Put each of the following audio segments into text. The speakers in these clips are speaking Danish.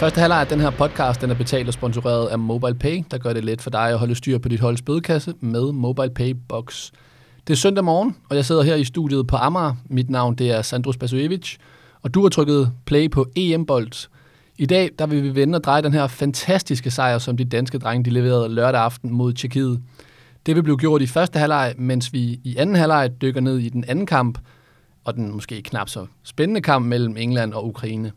Første halvleg af den her podcast den er betalt og sponsoreret af MobilePay, der gør det let for dig at holde styr på dit holds bødekasse med MobilePay Box. Det er søndag morgen, og jeg sidder her i studiet på Amager. Mit navn det er Sandro Spasojevic, og du har trykket play på EM-bold. I dag der vil vi vende og dreje den her fantastiske sejr, som de danske drenge de leverede lørdag aften mod Tjekkiet. Det vil blive gjort i første halvleg, mens vi i anden halvleg dykker ned i den anden kamp, og den måske knap så spændende kamp mellem England og Ukraine.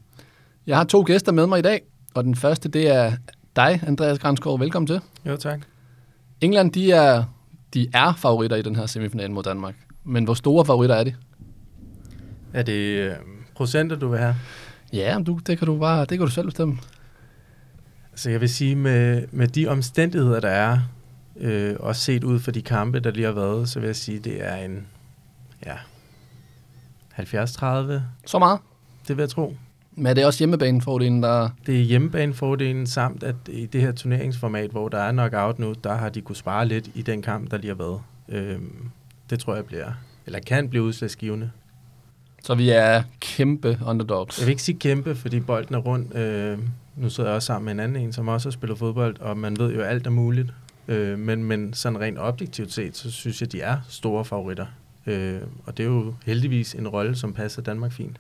Jeg har to gæster med mig i dag, og den første det er dig, Andreas Granskov. Velkommen til. Jo, tak. England, de er, de er favoritter i den her semifinal mod Danmark. Men hvor store favoritter er de? Er det øh, procenter, du vil have? Ja, du, det kan du bare, det kan du selv bestemme. Altså jeg vil sige, med, med de omstændigheder, der er, øh, også set ud for de kampe, der lige har været, så vil jeg sige, det er en ja, 70-30. Så meget? Det vil jeg tro. Men er det også hjemmebanefordelen, der... Det er hjemmebanefordelen samt, at i det her turneringsformat, hvor der er knockout nu, der har de kunne spare lidt i den kamp, der lige har været. Øhm, det tror jeg bliver, eller kan blive udslagsgivende. Så vi er kæmpe underdogs. Jeg vil ikke sige kæmpe, fordi bolden er rundt. Øh, nu sidder jeg også sammen med en anden en, som også har spillet fodbold, og man ved jo, at alt er muligt. Øh, men, men sådan rent objektivt set, så synes jeg, de er store favoritter. Øh, og det er jo heldigvis en rolle, som passer Danmark fint.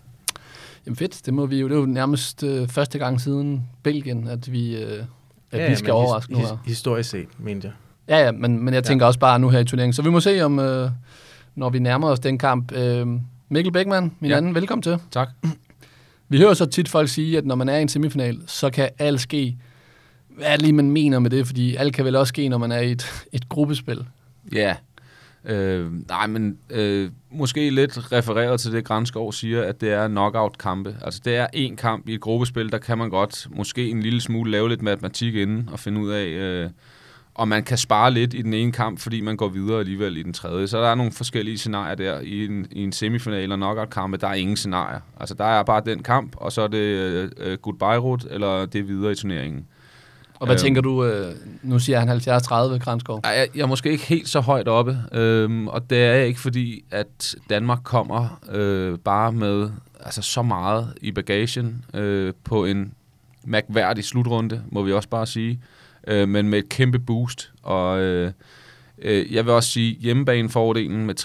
Jamen fedt, det må vi jo. Det er jo nærmest øh, første gang siden Belgien, at vi, øh, at ja, vi skal overraske nu his, her. Historisk set, mente jeg. Ja, ja, men, men jeg tænker ja. også bare nu her i turneringen. Så vi må se, om øh, når vi nærmer os den kamp. Øh, Mikkel Beckmann, min ja. anden, velkommen til. Tak. Vi hører så tit folk sige, at når man er i en semifinal, så kan alt ske. Hvad er det lige, man mener med det? Fordi alt kan vel også ske, når man er i et, et gruppespil. Ja. Øh, nej, men øh, måske lidt refereret til det, Grænskov siger, at det er knockout-kampe. Altså det er en kamp i et gruppespil, der kan man godt måske en lille smule lave lidt matematik inden og finde ud af, øh, og man kan spare lidt i den ene kamp, fordi man går videre alligevel i den tredje. Så der er nogle forskellige scenarier der. I en, i en semifinal og knockout-kampe, der er ingen scenarier. Altså der er bare den kamp, og så er det øh, øh goodbye route, eller det er videre i turneringen. Og hvad øhm, tænker du, øh, nu siger han 70-30, Kranskov? Jeg, jeg er måske ikke helt så højt oppe, øhm, og det er ikke fordi, at Danmark kommer øh, bare med altså, så meget i bagagen øh, på en mærkværdig slutrunde, må vi også bare sige øh, men med et kæmpe boost. Og øh, øh, jeg vil også sige, hjemmebanefordelen med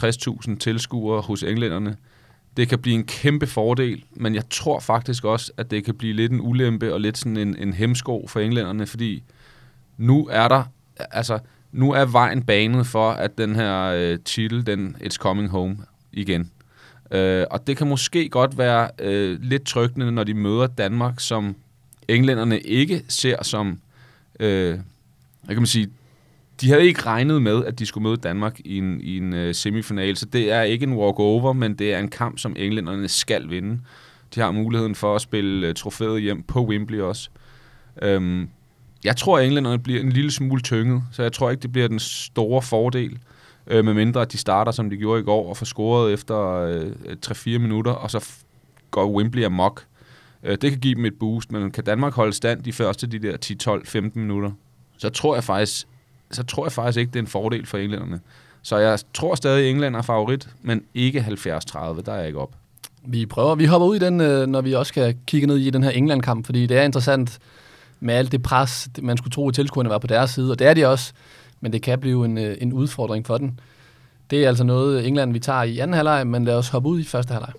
60.000 tilskuere hos englænderne, det kan blive en kæmpe fordel, men jeg tror faktisk også, at det kan blive lidt en ulempe og lidt sådan en, en hemsko for englænderne, fordi nu er der, altså, nu er vejen banet for, at den her øh, titel, den It's Coming Home igen. Øh, og det kan måske godt være øh, lidt tryggende, når de møder Danmark, som englænderne ikke ser som øh, hvad kan man sige, de havde ikke regnet med, at de skulle møde Danmark i en, i en uh, semifinal, så det er ikke en walkover, men det er en kamp, som englænderne skal vinde. De har muligheden for at spille uh, trofæet hjem på Wembley også. Um, jeg tror, at englænderne bliver en lille smule tynget, så jeg tror ikke, det bliver den store fordel, øh, uh, medmindre at de starter, som de gjorde i går, og får scoret efter uh, 3-4 minutter, og så går Wembley amok. Øh, det kan give dem et boost, men kan Danmark holde stand de første de der 10, 12, 15 minutter, så tror jeg faktisk, så tror jeg faktisk ikke, det er en fordel for englænderne. Så jeg tror stadig, at England er favorit, men ikke 70-30, der er jeg ikke op. Vi prøver, vi hopper ud i den, øh, når vi også kan kigge ned i den her England-kamp, fordi det er interessant med alt det pres, man skulle tro, at tilskuerne var på deres side, og det er de også, men det kan blive en, øh, en udfordring for den. Det er altså noget, England vi tager i anden halvleg, men lad os hoppe ud i første halvleg.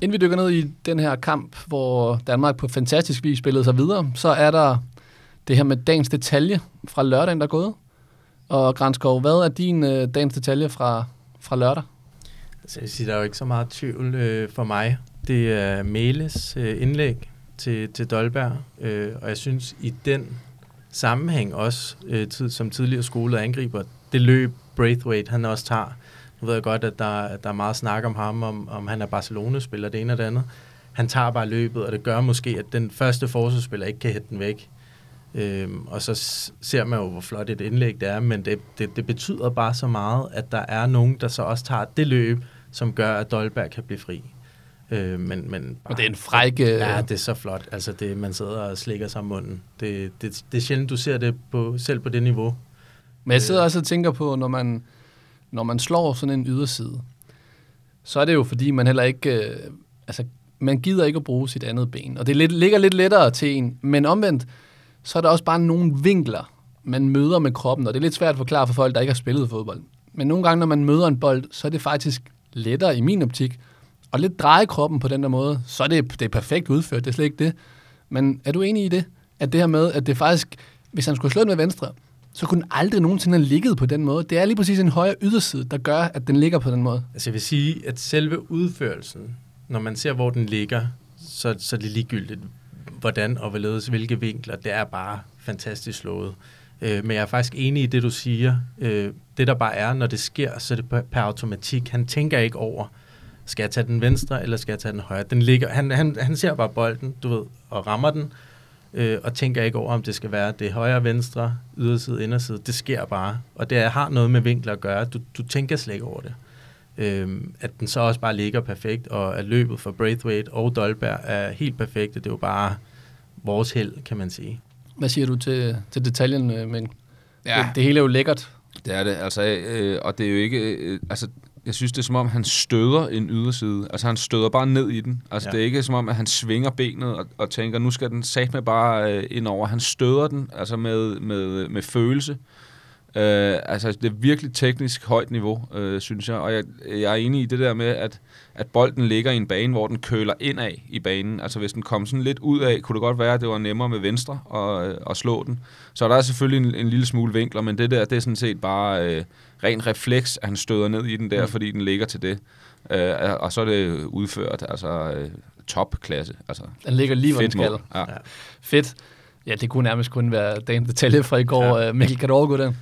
Inden vi dykker ned i den her kamp, hvor Danmark på fantastisk vis spillede sig videre, så er der det her med dagens detalje fra lørdagen, der er gået. Og Granskov, hvad er din øh, dagens detalje fra, fra lørdag? Altså, jeg siger, der er jo ikke så meget tvivl øh, for mig. Det er Meles øh, indlæg til, til Dolberg, øh, og jeg synes i den sammenhæng også, øh, tid, som tidligere skole angriber, det løb Braithwaite, han også tager, nu ved jeg godt, at der, der er meget snak om ham, om, om han er Barcelona-spiller, det ene og det andet. Han tager bare løbet, og det gør måske, at den første forsvarsspiller ikke kan hætte den væk. Øhm, og så ser man jo, hvor flot et indlæg det er, men det, det, det betyder bare så meget, at der er nogen, der så også tager det løb, som gør, at Dolberg kan blive fri. Øh, men, men bare, og det er en fræk... Ja, det er så flot. Altså, det, man sidder og slikker sig om munden. Det, det, det er sjældent, du ser det på, selv på det niveau. Men jeg sidder også og tænker på, når man når man slår sådan en yderside, så er det jo fordi, man heller ikke... Øh, altså, man gider ikke at bruge sit andet ben. Og det lidt, ligger lidt lettere til en. Men omvendt, så er der også bare nogle vinkler, man møder med kroppen. Og det er lidt svært at forklare for folk, der ikke har spillet fodbold. Men nogle gange, når man møder en bold, så er det faktisk lettere i min optik. Og lidt dreje kroppen på den der måde, så er det, det er perfekt udført. Det er slet ikke det. Men er du enig i det? At det her med, at det faktisk, hvis han skulle slå den med venstre, så kunne den aldrig nogensinde have ligget på den måde. Det er lige præcis en højere yderside, der gør, at den ligger på den måde. Altså jeg vil sige, at selve udførelsen, når man ser, hvor den ligger, så, så er det ligegyldigt, hvordan og hvorledes, hvilke vinkler. Det er bare fantastisk slået. Øh, men jeg er faktisk enig i det, du siger. Øh, det, der bare er, når det sker, så er det per automatik. Han tænker ikke over, skal jeg tage den venstre, eller skal jeg tage den højre? Den ligger, han, han, han ser bare bolden, du ved, og rammer den, øh, og tænker ikke over, om det skal være det højre, venstre, yderside, inderside. Det sker bare, og det har noget med vinkler at gøre. Du, du tænker slet ikke over det. Øh, at den så også bare ligger perfekt, og at løbet for Braithwaite og Dolberg er helt perfekt. Det er jo bare vores held, kan man sige. Hvad siger du til, til detaljen, øh, men Ja. det, det hele er jo lækkert. Det er det, altså, øh, og det er jo ikke, øh, altså, jeg synes, det er som om, han støder en yderside. Altså, han støder bare ned i den. Altså, Ja. det er ikke som om, at han svinger benet og, og tænker, nu skal den sat med bare øh, ind over. Han støder den, altså med, med, med følelse. Øh, altså, det er virkelig teknisk højt niveau, øh, synes jeg. Og jeg, jeg er enig i det der med, at, at bolden ligger i en bane, hvor den køler indad i banen. Altså, hvis den kom sådan lidt ud af, kunne det godt være, at det var nemmere med venstre at, at slå den. Så der er selvfølgelig en, en lille smule vinkler, men det der, det er sådan set bare øh, ren refleks, at han støder ned i den der, Mm. fordi den ligger til det. Øh, og så er det udført, altså øh, topklasse. Altså, Den ligger lige, hvor den skal. Ja. Ja. Fedt. Ja, det kunne nærmest kun være dagens detalje fra i går. Ja. Ja. Mikkel, kan du overgå den?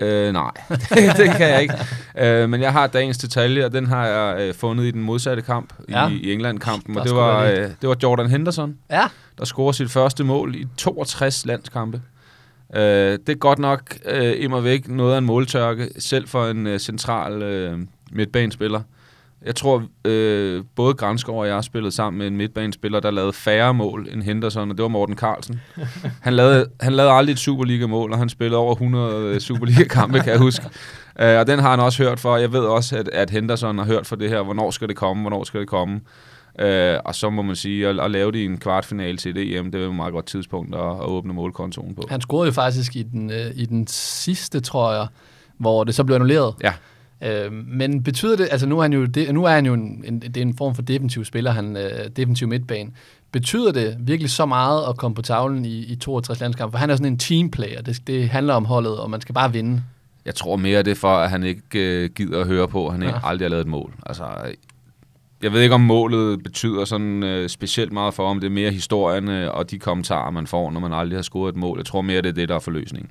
Øh, nej, det kan jeg ikke. Øh, men jeg har dagens detalje, og den har jeg øh, fundet i den modsatte kamp, Ja. i, i England-kampen. Og det var, øh, det var Jordan Henderson, Ja. der scorer sit første mål i 62 landskampe. Øh, det er godt nok øh, immer væk noget af en måltørke, selv for en øh, central øh, midtbanespiller. Jeg tror, øh, både Granskov og jeg har spillet sammen med en midtbanespiller, der lavede færre mål end Henderson, og det var Morten Carlsen. Han lavede, han lavede aldrig et Superliga-mål, og han spillede over 100 Superliga-kampe, kan jeg huske. Øh, og den har han også hørt for. Jeg ved også, at, at Henderson har hørt for det her. Hvornår skal det komme? Hvornår skal det komme? Øh, og så må man sige, at, at lave det i en kvartfinale til det EM, det er jo et meget godt tidspunkt at, at åbne målkontoen på. Han scorede jo faktisk i den, øh, i den sidste, tror jeg, hvor det så blev annulleret. Ja. Øh, men betyder det, altså nu er han jo, det, nu er han jo en, en, det er en form for defensiv spiller, han øh, defensiv midtbane. Betyder det virkelig så meget at komme på tavlen i, i 62 landskampe? For han er sådan en teamplayer. Det, det handler om holdet, og man skal bare vinde. Jeg tror mere, det er for, at han ikke øh, gider at høre på, han ja. aldrig har lavet et mål. Altså, jeg ved ikke, om målet betyder sådan øh, specielt meget for, om det er mere historien øh, og de kommentarer, man får, når man aldrig har scoret et mål. Jeg tror mere, det er det, der er forløsningen.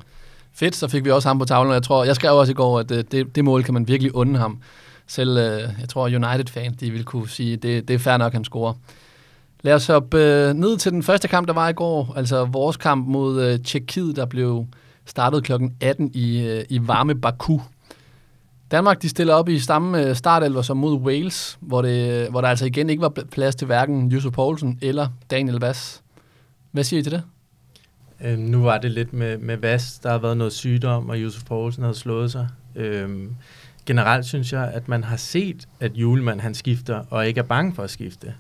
Fedt, så fik vi også ham på tavlen, jeg tror, jeg skrev også i går, at øh, det, det mål kan man virkelig unde ham. Selv, øh, jeg tror, United-fan, de vil kunne sige, at det, det er fair nok, han scorer. Lad os hoppe øh, ned til den første kamp, der var i går, altså vores kamp mod øh, Tjekkiet, der blev startet kl. 18 i, øh, i varme Baku. Danmark de stiller op i samme øh, startelver som mod Wales, hvor, det, hvor der altså igen ikke var plads til hverken Yusuf Poulsen eller Daniel Vass. Hvad siger I til det? Øh, nu var det lidt med, med Vas, der har været noget sygdom, og Jusuf Poulsen havde slået sig. Øhm, generelt synes jeg, at man har set, at Julemand han skifter, og ikke er bange for at skifte.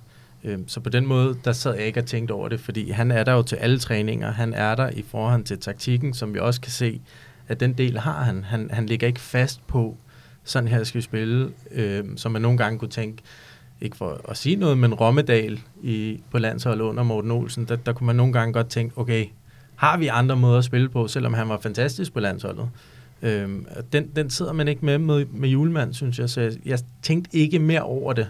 Øhm, så på den måde, der sad jeg ikke og tænkte over det, fordi han er der jo til alle træninger. Han er der i forhold til taktikken, som vi også kan se, at den del har han. Han, han ligger ikke fast på, sådan her skal vi spille, øh, som man nogle gange kunne tænke, ikke for at sige noget, men Rommedal i, på landsholdet under Morten Olsen, der, der kunne man nogle gange godt tænke, okay, har vi andre måder at spille på, selvom han var fantastisk på landsholdet. Øhm, og den, den sidder man ikke med med, med julemand, synes jeg, så jeg, jeg tænkte ikke mere over det.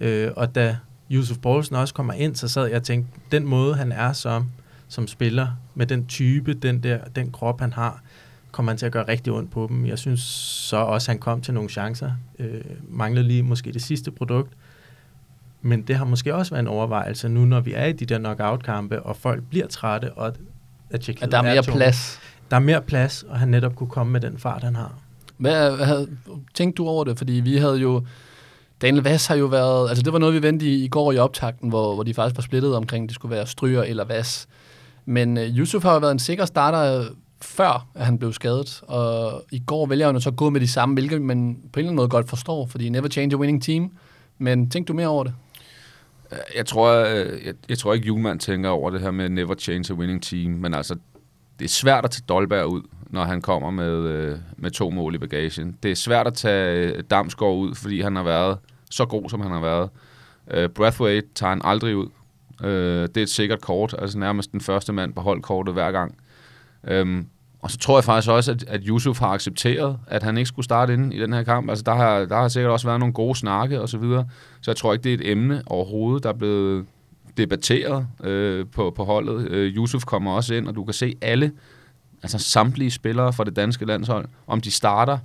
Øh, og da Yusuf Poulsen også kommer ind, så sad jeg og tænkte, den måde han er som, som spiller, med den type, den der, den krop han har, kommer han til at gøre rigtig ondt på dem. Jeg synes så også, han kom til nogle chancer. Øh, manglede lige måske det sidste produkt. Men det har måske også været en overvejelse nu, når vi er i de der knockout-kampe, og folk bliver trætte, og at, Tjekkiet At der er mere tunge. plads. Der er mere plads, og han netop kunne komme med den fart, han har. Hvad, hvad havde, tænkte du over det? Fordi vi havde jo... Daniel Vass har jo været... Altså, det var noget, vi vendte i, i går i optakten, hvor, hvor de faktisk var splittet omkring, det skulle være Stryger eller Vass. Men uh, Yusuf har jo været en sikker starter før at han blev skadet. Og i går vælger han jo så at gå med de samme, hvilket man på en eller anden måde godt forstår, fordi never change a winning team. Men tænk du mere over det? Øh, jeg tror, jeg, jeg, jeg tror ikke, Julemand tænker over det her med never change a winning team, men altså, det er svært at tage Dolberg ud, når han kommer med, øh, med to mål i bagagen. Det er svært at tage Damsgaard ud, fordi han har været så god, som han har været. Uh, Brathwaite tager han aldrig ud. Uh, det er et sikkert kort, altså nærmest den første mand på holdkortet hver gang. Um, og så tror jeg faktisk også, at, at Yusuf har accepteret, at han ikke skulle starte ind i den her kamp. Altså der har, der har sikkert også været nogle gode snakke og så videre. Så jeg tror ikke, det er et emne overhovedet, der er blevet debatteret øh, på, på holdet. Øh, Yusuf kommer også ind, og du kan se alle, altså samtlige spillere fra det danske landshold, om de starter,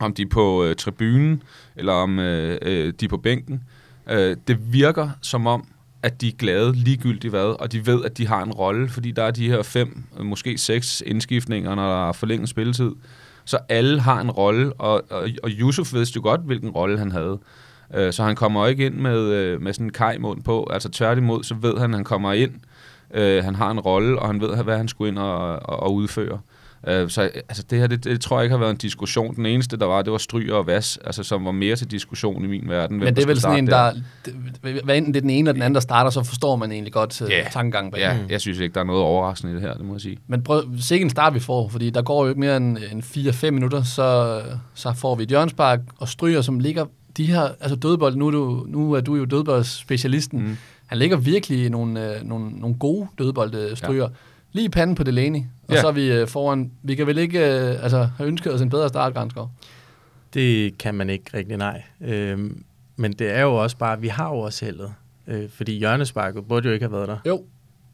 om de er på øh, tribunen, eller om øh, øh, de er på bænken. Øh, det virker som om, at de er glade ligegyldigt hvad, og de ved, at de har en rolle, fordi der er de her fem, måske seks indskiftninger, når der er forlænget spilletid. Så alle har en rolle, og, og, og Yusuf ved jo godt, hvilken rolle han havde. Øh, så han kommer ikke ind med, øh, med sådan en kajmund på. Altså tværtimod, så ved han, at han kommer ind. Øh, han har en rolle, og han ved, hvad han skulle ind og, og, og udføre. Øh, så altså, det her, det, det tror jeg ikke har været en diskussion. Den eneste, der var, det var stryger og vas, altså, som var mere til diskussion i min verden. Men det er vel sådan en, der, der, hvad enten det er den ene eller den anden, der starter, så forstår man egentlig godt yeah. tankegangen bag. Ja, jeg synes ikke, der er noget overraskende i det her, det må jeg sige. Men prøv, sikke en start vi får, fordi der går jo ikke mere end, end 4-5 minutter, så, så får vi et hjørnspark og stryger, som ligger de her, altså dødbold, nu er du, nu er du jo dødboldspecialisten, mm. han ligger virkelig nogle, øh, nogle, nogle gode dødboldstryger. Ja. Lige panden på Delaney, og ja. så er vi øh, foran. Vi kan vel ikke øh, altså, have ønsket os en bedre start, Granskov? Det kan man ikke rigtig, nej. Øhm, men det er jo også bare, vi har jo også heldet. Øh, fordi hjørnesparket burde jo ikke have været der. Jo,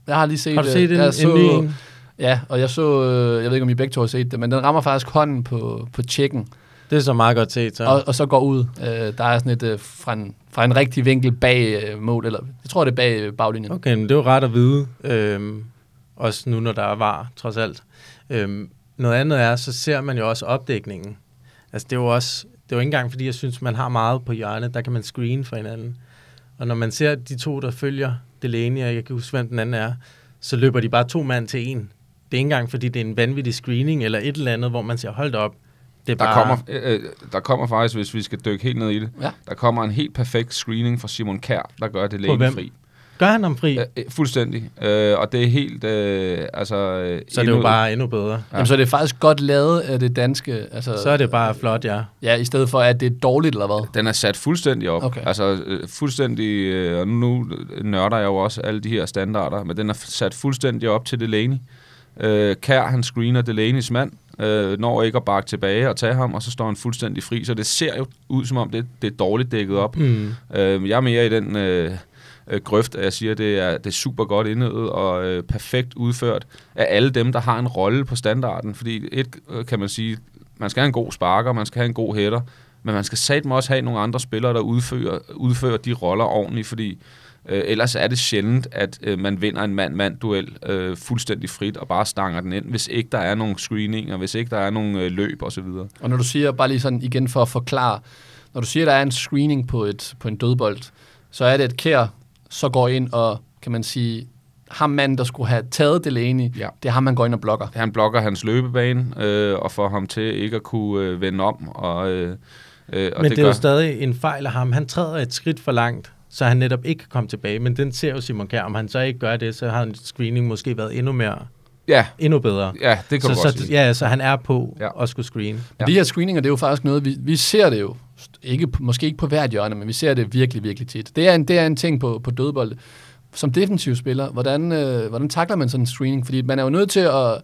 jeg har lige set Har du set det. en, så, en Ja, og jeg så, øh, jeg ved ikke om I begge to har set det, men den rammer faktisk hånden på, på tjekken. Det er så meget godt set, så. Og, og så går ud. Øh, der er sådan et øh, fra, en, fra en rigtig vinkel bag øh, mål, eller jeg tror, det er bag øh, baglinjen. Okay, men det er jo ret at vide. Øhm, også nu, når der er var, trods alt. Øhm, noget andet er, så ser man jo også opdækningen. Altså, det er jo også, det er jo ikke engang, fordi jeg synes, man har meget på hjørnet, der kan man screen for hinanden. Og når man ser de to, der følger Delaney, og jeg kan huske, hvem den anden er, så løber de bare to mand til en. Det er ikke engang, fordi det er en vanvittig screening, eller et eller andet, hvor man siger, hold op, det er der, bare... kommer, øh, der kommer faktisk, hvis vi skal dykke helt ned i det, Ja. der kommer en helt perfekt screening fra Simon Kær, der gør det hvem? fri. Gør han ham fri, Øh, fuldstændig. Øh, og det er helt... Øh, altså, øh, så er det jo bare endnu bedre. Ja. Jamen, så er det faktisk godt lavet af det danske. Altså, Så er det bare flot, ja. Ja, i stedet for, at det er dårligt, eller hvad? Den er sat fuldstændig op. Okay. Altså øh, fuldstændig, øh, og nu nørder jeg jo også alle de her standarder, men den er sat fuldstændig op til Delaney. Øh, Kær, han screener Delaneys mand, øh, når ikke at bakke tilbage og tage ham, og så står han fuldstændig fri. Så det ser jo ud, som om det, det er dårligt dækket op. Mm. Øh, jeg er mere i den øh, øh, grøft, at jeg siger, at det er, det er super godt indøvet og øh, perfekt udført af alle dem, der har en rolle på standarden. Fordi et, øh, kan man sige, man skal have en god sparker, man skal have en god hætter, men man skal satme også have nogle andre spillere, der udfører, udfører de roller ordentligt, fordi øh, ellers er det sjældent, at øh, man vinder en mand-mand-duel øh, fuldstændig frit og bare stanger den ind, hvis ikke der er nogle screeninger, hvis ikke der er nogle øh, løb osv. Og når du siger, bare lige sådan igen for at forklare, når du siger, at der er en screening på, et, på en dødbold, så er det, at kær, så går ind og, kan man sige, ham manden, der skulle have taget Delaney, Ja. det er ham, man går ind og blokker. Han blokker hans løbebane øh, og får ham til ikke at kunne øh, vende om. Og, øh, øh, og Men det, det er gør, jo stadig en fejl af ham. Han træder et skridt for langt, så han netop ikke kan komme tilbage. Men den ser jo Simon Kjær. Om han så ikke gør det, så har en screening måske været endnu mere, ja, endnu bedre. ja, det kan Så, du godt så, sige. ja, så han er på Ja. at skulle screen. Ja. Ja. De her screeninger, det er jo faktisk noget, vi, vi ser det jo, ikke, måske ikke på hvert hjørne, men vi ser det virkelig, virkelig tit. Det er en, det er en ting på, på dødbold. Som defensiv spiller, hvordan, øh, hvordan takler man sådan en screening? Fordi man er jo nødt til at...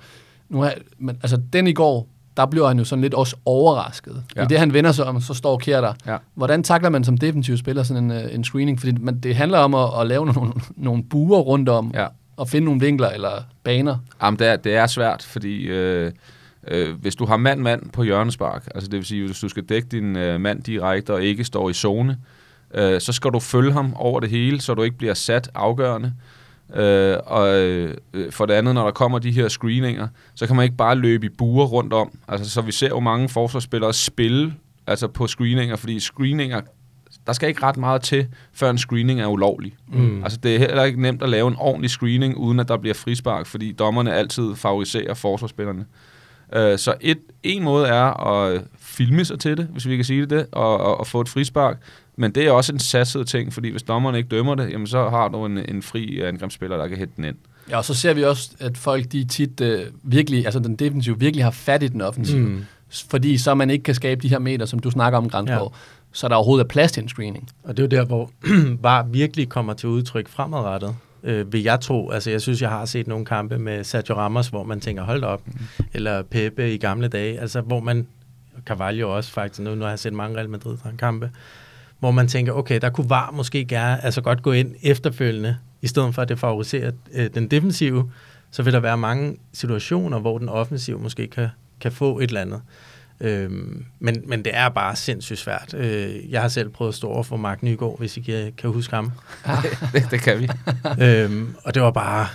Nu har, men, altså, den i går, der bliver han jo sådan lidt også overrasket. Ja. Ja. I det, han vender sig om, så står Kjær der. Ja. Hvordan takler man som defensiv spiller sådan en, øh, en screening? Fordi man, det handler om at, at lave nogle, nogle buer rundt om, Ja. og finde nogle vinkler eller baner. Jamen, det er, det er svært, fordi øh, øh, hvis du har mand-mand på hjørnespark, altså det vil sige, hvis du skal dække din øh, mand direkte og ikke står i zone, øh, så skal du følge ham over det hele, så du ikke bliver sat afgørende. Øh, og øh, for det andet, når der kommer de her screeninger, så kan man ikke bare løbe i buer rundt om. Altså, så vi ser jo mange forsvarsspillere spille altså på screeninger, fordi screeninger der skal ikke ret meget til, før en screening er ulovlig. Mm. Altså, det er heller ikke nemt at lave en ordentlig screening, uden at der bliver frispark, fordi dommerne altid favoriserer forsvarsspillerne. Øh, så et, en måde er at filme sig til det, hvis vi kan sige det, og, og, og få et frispark. Men det er også en satset ting, fordi hvis dommerne ikke dømmer det, jamen så har du en, en fri angrebsspiller, der kan hætte den ind. Ja, og så ser vi også, at folk de tit øh, virkelig, altså den defensive virkelig har fat i den offensive. Mm. Mm. Fordi så man ikke kan skabe de her meter, som du snakker om, Grænsborg. Ja. Så der overhovedet er plads til en screening. Og det er jo der, hvor VAR virkelig kommer til udtryk fremadrettet. Øh, vil jeg tro, altså jeg synes, jeg har set nogle kampe med Sergio Ramos, hvor man tænker, hold op, mm. eller Pepe i gamle dage, altså hvor man, Carvalho også faktisk, nu, nu har jeg set mange Real Madrid-kampe, hvor man tænker, okay, der kunne VAR måske gerne, altså godt gå ind efterfølgende, i stedet for at det favoriserer øh, den defensive, så vil der være mange situationer, hvor den offensive måske kan, kan få et eller andet. Øhm, men, men det er bare sindssygt svært. Øh, jeg har selv prøvet at stå over for Mark Nygaard, hvis I kan, kan huske ham. det, det kan vi. øhm, og det var bare...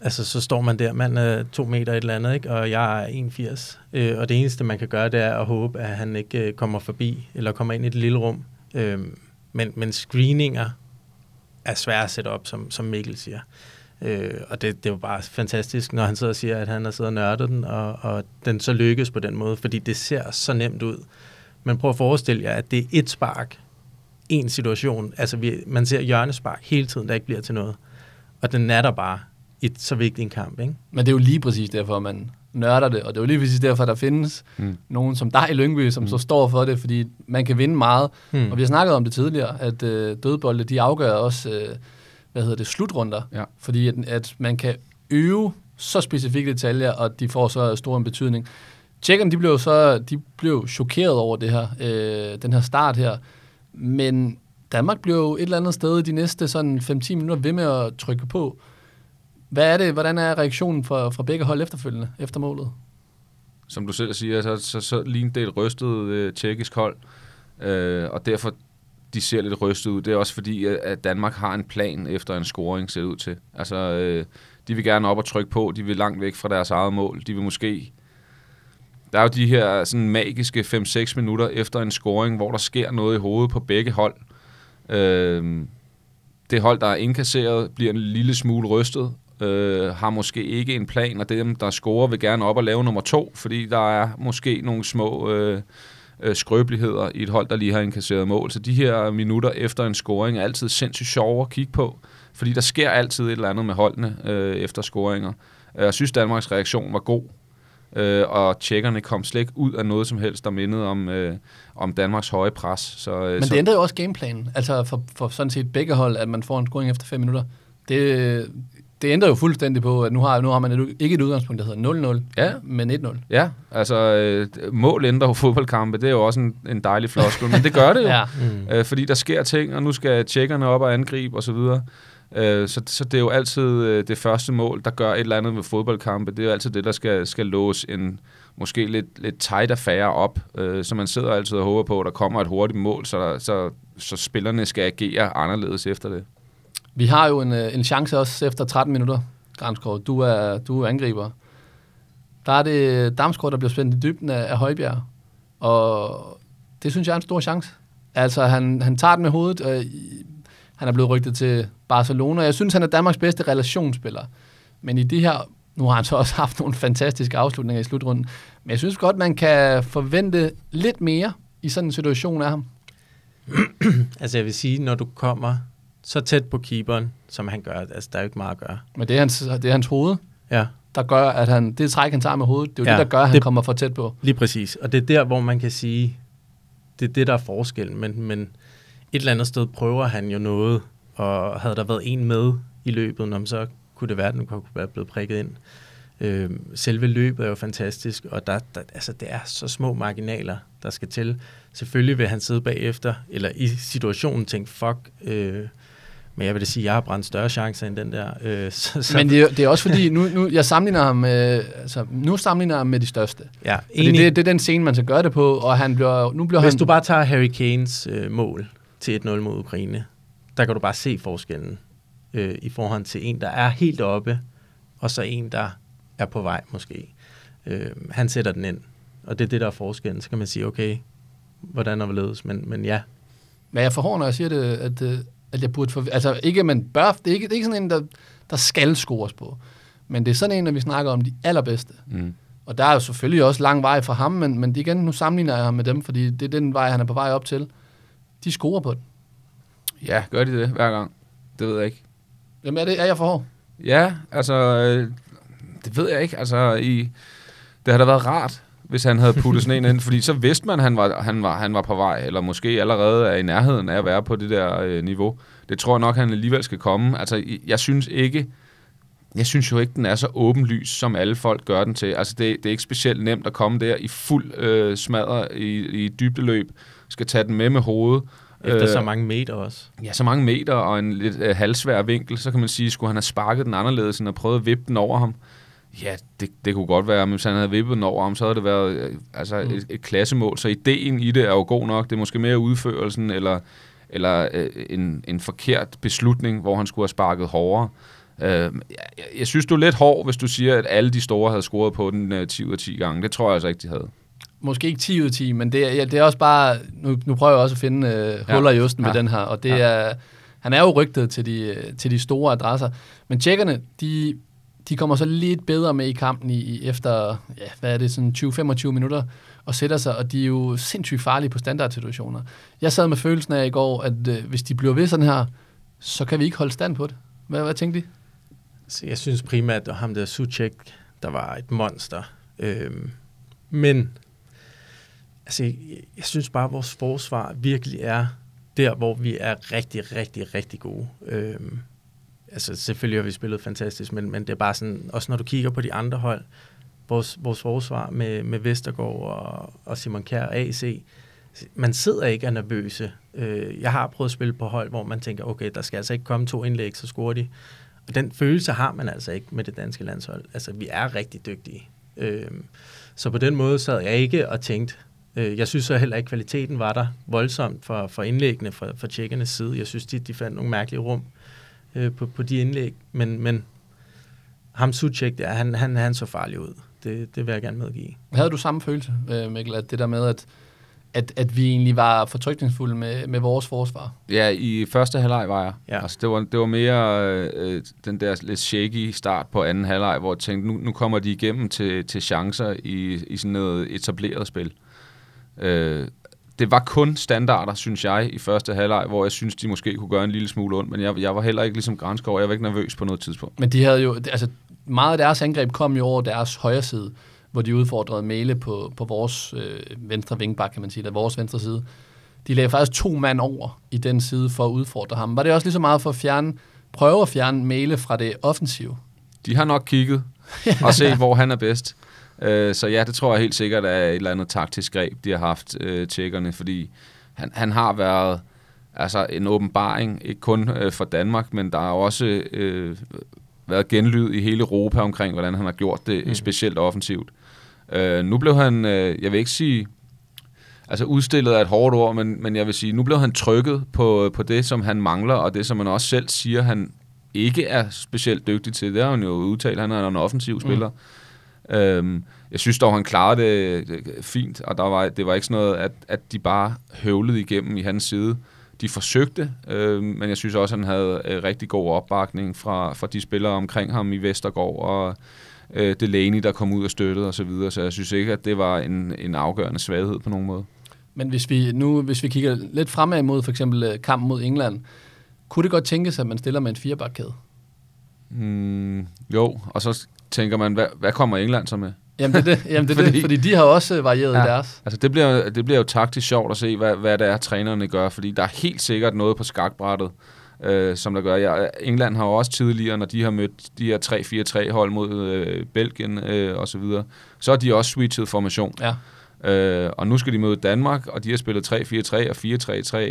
Altså, så står man der, man er to meter et eller andet, ikke? og jeg er 81. Øh, og det eneste, man kan gøre, det er at håbe, at han ikke øh, kommer forbi, eller kommer ind i et lille rum. Øhm, men, men screeninger er svære at sætte op, som, som Mikkel siger. Øh, og det, det var bare fantastisk, når han sidder og siger, at han har siddet og nørdet den, og, og den så lykkes på den måde, fordi det ser så nemt ud. Men prøv at forestille jer, at det er et spark, en situation. Altså, vi, man ser hjørnespark hele tiden, der ikke bliver til noget. Og den er der bare i så vigtig en kamp, ikke? Men det er jo lige præcis derfor, man nørder det, og det er jo lige præcis derfor, der findes mm. nogen som dig i Lyngby, som mm. så står for det, fordi man kan vinde meget. Mm. Og vi har snakket om det tidligere, at øh, dødbolde, de afgør også, øh, hvad hedder det, slutrunder, Ja. fordi at, at man kan øve så specifikke detaljer, og de får så stor en betydning. Tjekkerne, de blev så de blev chokeret over det her, øh, den her start her, men Danmark blev jo et eller andet sted de næste sådan 5-10 minutter ved med at trykke på. Hvad er det, hvordan er reaktionen fra, fra begge hold efterfølgende, efter målet? Som du selv siger, så, så, så lignede det et rystet øh, tjekkisk hold, øh, og derfor de ser lidt rystet ud. Det er også fordi, at- Danmark har en plan efter en scoring, ser det ud til. Altså, øh, de vil gerne op og trykke på, de vil langt væk fra deres eget mål. De vil måske... Der er jo de her sådan magiske 5-6 minutter efter en scoring, hvor der sker noget i hovedet på begge hold. Øh, det hold, der er indkasseret, bliver en lille smule rystet, øh, har måske ikke en plan, og dem, der scorer, vil gerne op og lave nummer to, fordi der er måske nogle små øh, øh, skrøbeligheder i et hold, der lige har indkasseret mål. Så de her minutter efter en scoring er altid sindssygt sjove at kigge på, fordi der sker altid et eller andet med holdene øh, efter scoringer. Jeg synes, Danmarks reaktion var god, øh, og tjekkerne kom slet ikke ud af noget som helst, der mindede om, øh, om Danmarks høje pres. Så, øh, Men så, det ændrer jo også gameplanen, altså for, for sådan set begge hold, at man får en scoring efter 5 minutter. Det, det ændrer jo fuldstændig på, at nu har, nu har man et, ikke et udgangspunkt, der hedder 0-0, Ja. men 1-0. Ja, altså øh, mål ændrer jo fodboldkampe, det er jo også en, en dejlig floskel, men det gør det jo. Ja. Mm. øh, fordi der sker ting, og nu skal tjekkerne op og angribe osv. Øh, så, så det er jo altid øh, det første mål, der gør et eller andet med fodboldkampe. Det er jo altid det, der skal, skal låse en måske lidt, lidt tight affære op. Øh, så man sidder altid og håber på, at der kommer et hurtigt mål, så, der, så, så spillerne skal agere anderledes efter det. Vi har jo en, øh, en chance også efter 13 minutter, Granskov. Du er, du er angriber. Der er det Damsgaard, der bliver spændt i dybden af, af Højbjerg. Og det synes jeg er en stor chance. Altså, han, han tager den med hovedet. Øh, han er blevet rygtet til Barcelona. Jeg synes, han er Danmarks bedste relationsspiller. Men i det her... Nu har han så også haft nogle fantastiske afslutninger i slutrunden. Men jeg synes godt, man kan forvente lidt mere i sådan en situation af ham. Altså jeg vil sige, når du kommer så tæt på keeperen, som han gør, altså der er jo ikke meget at gøre. Men det er hans, det er hans hoved. Ja, der gør, at han, det træk, han tager med hovedet, det er jo ja, det, der gør, at han det- kommer for tæt på. lige præcis. Og det er der, hvor man kan sige, det er det, der er forskellen. Men, men et eller andet sted prøver han jo noget, og havde der været en med i løbet, nå, men så kunne det være, at den kunne være blevet prikket ind. Øh, selve løbet er jo fantastisk, og der, der, altså, det er så små marginaler, der skal til. Selvfølgelig vil han sidde bagefter, eller i situationen tænke, fuck, øh, men jeg vil da sige, at jeg har brændt større chancer end den der. Øh, så, så, Men det er, det er også fordi, nu, nu, jeg sammenligner ham med, altså, nu sammenligner ham med de største. ja, Fordi det, det er den scene, man skal gøre det på, og han bliver, nu bliver Hvis han... du bare tager Harry Kanes øh, mål til 1-0 mod Ukraine, der kan du bare se forskellen øh, i forhold til en, der er helt oppe, og så en, der er på vej måske. Øh, han sætter den ind, og det er det, der er forskellen. Så kan man sige, okay, hvordan er det Men, men ja, Men jeg forhår, når jeg siger det, at, øh, at jeg burde... For, altså, ikke at man bør... Det er ikke, det er ikke sådan en, der, der skal scores på. Men det er sådan en, når vi snakker om de allerbedste. Mm. Og der er jo selvfølgelig også lang vej fra ham, men, men igen, nu sammenligner jeg ham med dem, fordi det er den vej, han er på vej op til. De scorer på den. Ja, gør de det hver gang? Det ved jeg ikke. Jamen, er, det, er jeg for hård? Ja, altså, øh, det ved jeg ikke. Altså, i, det har da været rart, hvis han havde puttet sådan en ind, fordi så vidste man, at han var, han, var, han var på vej, eller måske allerede er i nærheden af at være på det der øh, niveau. Det tror jeg nok, han alligevel skal komme. Altså, jeg synes ikke, jeg synes jo ikke, den er så åbenlys, som alle folk gør den til. Altså, det, det er ikke specielt nemt at komme der i fuld øh, smadre i, i dybdeløb, skal tage den med med hovedet. Efter Øh, så mange meter også. Ja, så mange meter og en lidt øh, halvsvær vinkel, så kan man sige, skulle han have sparket den anderledes, end at prøve at vippe den over ham? Ja, det, det kunne godt være, men hvis han havde vippet den over ham, så havde det været øh, altså Mm. et, et klassemål. Så ideen i det er jo god nok. Det er måske mere udførelsen, eller, eller øh, en, en forkert beslutning, hvor han skulle have sparket hårdere. Øh, jeg, jeg, synes, du er lidt hård, hvis du siger, at alle de store havde scoret på den øh, 10 ud af 10 gange. Det tror jeg altså ikke, de havde. Måske ikke 10 ud af 10, men det er, ja, det er også bare... Nu, nu prøver jeg også at finde øh, huller i osten med Ja. den her, og det Ja. er... Han er jo rygtet til de, øh, til de store adresser. Men tjekkerne, de, de kommer så lidt bedre med i kampen i, i efter, ja, hvad er det, sådan 20-25 minutter, og sætter sig, og de er jo sindssygt farlige på standardsituationer. Jeg sad med følelsen af i går, at øh, hvis de bliver ved sådan her, så kan vi ikke holde stand på det. Hvad, hvad tænkte de? Så jeg synes primært, at det var ham der Suchek, der var et monster. Øhm, men altså, jeg, jeg synes bare, at vores forsvar virkelig er der, hvor vi er rigtig, rigtig, rigtig gode. Øhm, altså selvfølgelig har vi spillet fantastisk, men, men det er bare sådan, også når du kigger på de andre hold, vores, vores forsvar med, med Vestergaard og, og Simon Kjær og AC, man sidder ikke og er nervøse. Øh, jeg har prøvet at spille på hold, hvor man tænker, okay, der skal altså ikke komme to indlæg, så scorer de. Og den følelse har man altså ikke med det danske landshold. Altså, vi er rigtig dygtige. Øh, så på den måde sad jeg ikke og tænkte, øh, jeg synes så heller ikke, kvaliteten var der voldsomt for, for indlæggene fra, fra tjekkernes side. Jeg synes, de, de fandt nogle mærkelige rum øh, på, på de indlæg. Men, men ham Suchek, der, han, han, han så farlig ud. Det, det vil jeg gerne medgive. Havde du samme følelse, øh, Mikkel, at det der med, at, at, at vi egentlig var fortrykningsfulde med, med vores forsvar? Ja, i første halvleg var jeg. Ja. Altså, det, var, det var mere øh, den der lidt shaky start på anden halvleg, hvor jeg tænkte, nu, nu kommer de igennem til, til chancer i, i sådan noget etableret spil. Øh, det var kun standarder, synes jeg, i første halvleg, hvor jeg synes, de måske kunne gøre en lille smule ondt, men jeg, jeg var heller ikke ligesom Granskov, jeg var ikke nervøs på noget tidspunkt. Men de havde jo, altså meget af deres angreb kom jo over deres højre side, hvor de udfordrede Mæle på, på vores øh, venstre vingbak, kan man sige, der vores venstre side. De lagde faktisk to mand over i den side for at udfordre ham. Var det også lige så meget for at fjerne, prøve at fjerne Mæle fra det offensive? De har nok kigget og set, hvor han er bedst. Øh, så ja, det tror jeg helt sikkert er et eller andet taktisk greb, de har haft, øh, tjekkerne, fordi han, han har været altså en åbenbaring, ikke kun øh, for Danmark, men der har også øh, været genlyd i hele Europa omkring, hvordan han har gjort det, Mm. specielt offensivt. Øh, nu blev han, øh, jeg vil ikke sige, altså udstillet er et hårdt ord, men, men jeg vil sige, nu blev han trykket på, på det, som han mangler, og det, som han også selv siger, han ikke er specielt dygtig til. Det har han jo udtalt, han er en offensiv spiller. Mm. Øhm, jeg synes dog, han klarede det fint, og der var, det var ikke sådan noget, at, at de bare høvlede igennem i hans side. De forsøgte, øh, men jeg synes også, at han havde øh, rigtig god opbakning fra, fra de spillere omkring ham i Vestergaard, og øh, Delaney, der kom ud og støttede osv., så, videre. så jeg synes ikke, at det var en, en afgørende svaghed på nogen måde. Men hvis vi nu hvis vi kigger lidt fremad mod for eksempel øh, kampen mod England, kunne det godt tænkes, at man stiller med en firebakkæde? Mm, jo, og så tænker man, hvad, hvad kommer England så med? Jamen det er det, Jamen, det, er Fordi- det fordi de har også øh, varieret ja. Deres. Altså det bliver, det bliver jo taktisk sjovt at se, hvad, hvad det er, trænerne gør, fordi der er helt sikkert noget på skakbrættet, øh, som der gør. Ja, England har jo også tidligere, når de har mødt de her 3-4-3 hold mod øh, Belgien øh, og så videre, så har de også switchet formation. Ja. Øh, og nu skal de møde Danmark, og de har spillet 3-4-3 og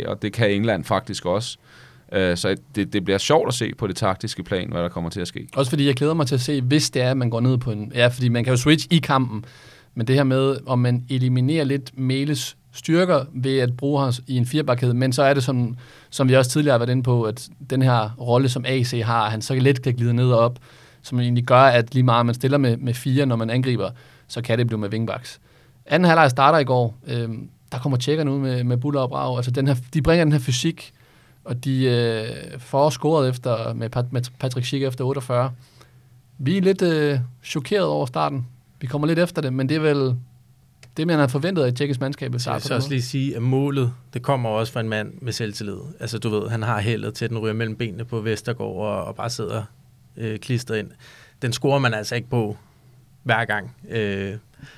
4-3-3, og det kan England faktisk også. Øh, Øh, så det, det bliver sjovt at se på det taktiske plan, hvad der kommer til at ske. Også fordi jeg glæder mig til at se, hvis det er, at man går ned på en... Ja, fordi man kan jo switch i kampen, men det her med, om man eliminerer lidt Meles styrker ved at bruge ham i en firebakkæde, men så er det, som, som vi også tidligere har været inde på, at den her rolle, som AC har, han så let kan glide ned og op, som egentlig gør, at lige meget man stiller med, med fire, når man angriber, så kan det blive med wingbacks. Anden halvleg starter i går. Øhm, der kommer tjekkerne ud med, med buller og brag. Altså, den her, de bringer den her fysik, og de øh, får scoret efter, med, Pat, med Patrick Schick efter 48. Vi er lidt øh, chokeret over starten. Vi kommer lidt efter det, men det er vel det, man har forventet af tjekkisk mandskab. Så jeg skal også lige sige, at målet, det kommer også fra en mand med selvtillid. Altså du ved, han har heldet til, at den ryger mellem benene på Vestergaard og, og bare sidder øh, klistret ind. Den scorer man altså ikke på hver gang. Øh,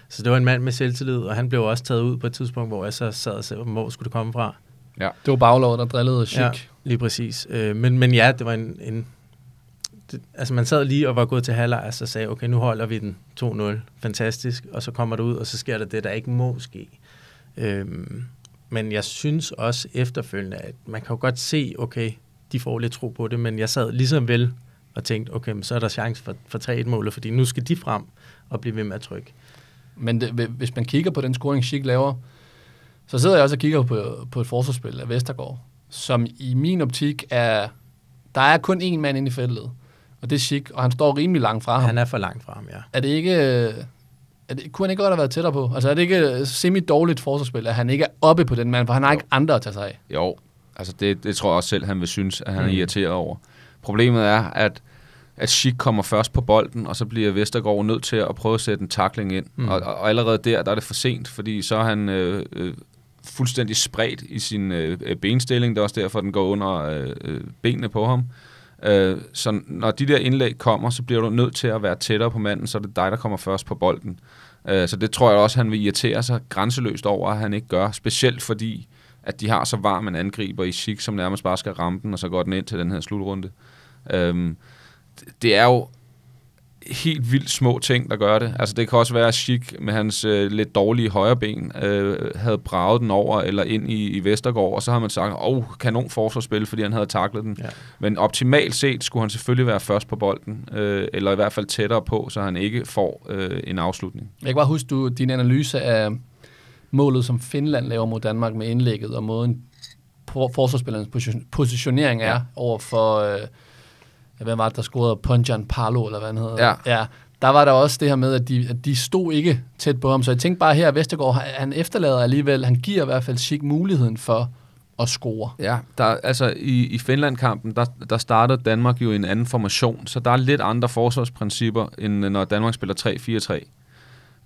så det var en mand med selvtillid, og han blev også taget ud på et tidspunkt, hvor jeg så sad og sagde, hvor skulle det komme fra? Ja. Det var baglovet, der drillede Schick. Ja, lige præcis. Øh, men, men ja, det var en... en det, altså man sad lige og var gået til halvleg, og så sagde, okay, nu holder vi den 2-0. Fantastisk. Og så kommer det ud, og så sker der det, der ikke må ske. Øhm, men jeg synes også efterfølgende, at man kan jo godt se, okay, de får lidt tro på det, men jeg sad ligesom vel og tænkte, okay, men så er der chance for, for 3-1-målet, fordi nu skal de frem og blive ved med at trykke. Men det, hvis man kigger på den scoring, Schick laver, så sidder jeg også og kigger på, på et forsvarsspil af Vestergaard, som i min optik er... Der er kun én mand inde i feltet, og det er Schick, og han står rimelig langt fra ham. Han er for langt fra ham, ja. Er det ikke... Er det, kunne han ikke godt have været tættere på? Altså er det ikke semi-dårligt forsvarsspil, at han ikke er oppe på den mand, for han har ikke andre at tage sig af? Jo, altså det, det tror jeg også selv, han vil synes, at han mm. er irriteret over. Problemet er, at at Schick kommer først på bolden, og så bliver Vestergaard nødt til at prøve at sætte en takling ind. Mm. Og, og allerede der, der er det for sent, fordi så er han øh, øh, fuldstændig spredt i sin øh, øh benstilling. Det er også derfor, den går under øh, øh, benene på ham. Øh, så når de der indlæg kommer, så bliver du nødt til at være tættere på manden, så er det dig, der kommer først på bolden. Øh, så det tror jeg også, han vil irritere sig grænseløst over, at han ikke gør. Specielt fordi, at de har så varm en angriber i Schick, som nærmest bare skal ramme den, og så går den ind til den her slutrunde. Øh, det er jo helt vildt små ting, der gør det. Altså det kan også være, at Schick med hans øh, lidt dårlige højre ben øh, havde braget den over eller ind i, i Vestergaard, og så har man sagt, åh, oh, kanon forsvarsspil, fordi han havde taklet den. Ja. Men optimalt set skulle han selvfølgelig være først på bolden, øh, eller i hvert fald tættere på, så han ikke får øh, en afslutning. Jeg kan bare huske du, din analyse af målet, som Finland laver mod Danmark med indlægget, og måden forsvarsspillernes positionering er ja. over for... Øh, hvem var det, der scorede? Ponjan Palo, eller hvad han hedder? Ja. ja. Der var der også det her med, at de, at de stod ikke tæt på ham. Så jeg tænkte bare her, at Vestergaard, han efterlader alligevel, han giver i hvert fald Schick muligheden for at score. Ja, der, altså i, i Finland-kampen, der, der startede Danmark jo i en anden formation, så der er lidt andre forsvarsprincipper, end når Danmark spiller 3-4-3.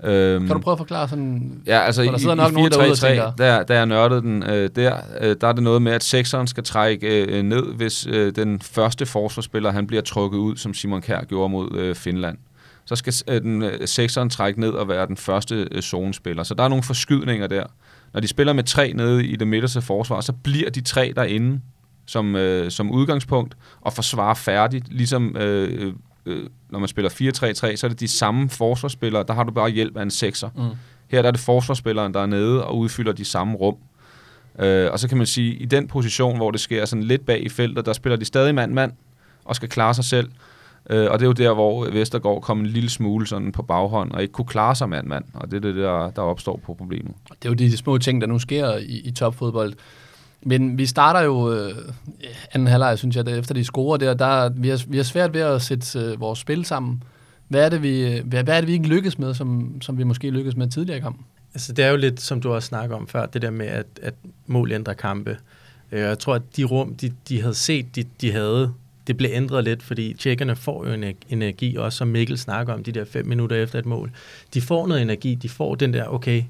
Øhm, kan du prøve at forklare sådan... Ja, altså i, i 4-3-3, der, der jeg nørdede den øh, der, øh, der er det noget med, at sekseren skal trække øh, ned, hvis øh, den første forsvarsspiller, han bliver trukket ud, som Simon Kjær gjorde mod øh, Finland. Så skal øh, den øh, sekseren trække ned og være den første øh, zonespiller. Så der er nogle forskydninger der. Når de spiller med tre nede i det midterste forsvar, så bliver de tre derinde som, øh, som udgangspunkt og forsvarer færdigt, ligesom øh, øh, når man spiller 4-3-3, så er det de samme forsvarsspillere, der har du bare hjælp af en sekser. Mm. Her der er det forsvarsspilleren, der er nede og udfylder de samme rum. Øh, og så kan man sige, i den position, hvor det sker sådan lidt bag i feltet, der spiller de stadig mand-mand og skal klare sig selv. Øh, og det er jo der, hvor Vestergaard kom en lille smule sådan på baghånd og ikke kunne klare sig mand-mand. Og det er det, der, der opstår på problemet. Det er jo de små ting, der nu sker i, i topfodbold. Men vi starter jo øh, anden halvleg, synes jeg, efter de scorer der. der vi, har, vi har svært ved at sætte øh, vores spil sammen. Hvad er, det, vi, øh, hvad, hvad er det, vi ikke lykkes med, som, som vi måske lykkes med tidligere i kampen? Altså, det er jo lidt, som du også snakker om før, det der med, at, at mål ændrer kampe. Øh, jeg tror, at de rum, de, de havde set, de, de havde, det blev ændret lidt, fordi tjekkerne får jo en energi, også som Mikkel snakker om, de der fem minutter efter et mål. De får noget energi, de får den der, okay,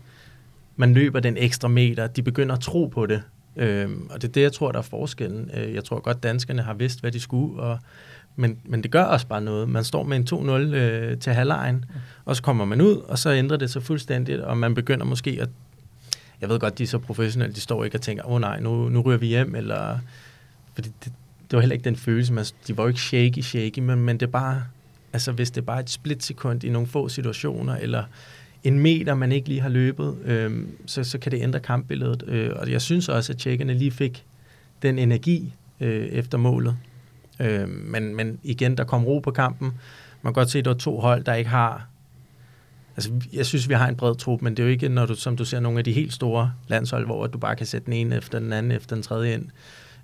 man løber den ekstra meter, de begynder at tro på det. Øhm, og det er det, jeg tror, der er forskellen. Øh, jeg tror godt, danskerne har vidst, hvad de skulle, og, men, men det gør også bare noget. Man står med en 2-0 øh, til halvlejen, og så kommer man ud, og så ændrer det sig fuldstændigt, og man begynder måske at... Jeg ved godt, de er så professionelle, de står ikke og tænker, åh oh, nej, nu, nu ryger vi hjem, eller... Fordi det, det var heller ikke den følelse, man, de var jo ikke shaky, shaky, men, men det er bare... Altså, hvis det er bare et splitsekund i nogle få situationer, eller en meter, man ikke lige har løbet, øh, så, så kan det ændre kampbilledet. Øh, og jeg synes også, at tjekkerne lige fik den energi øh, efter målet. Øh, men, men igen, der kom ro på kampen. Man kan godt se, at der er to hold, der ikke har... Altså, jeg synes, vi har en bred trup, men det er jo ikke, når du, som du ser, nogle af de helt store landshold, hvor du bare kan sætte den ene efter den anden, efter den tredje ind.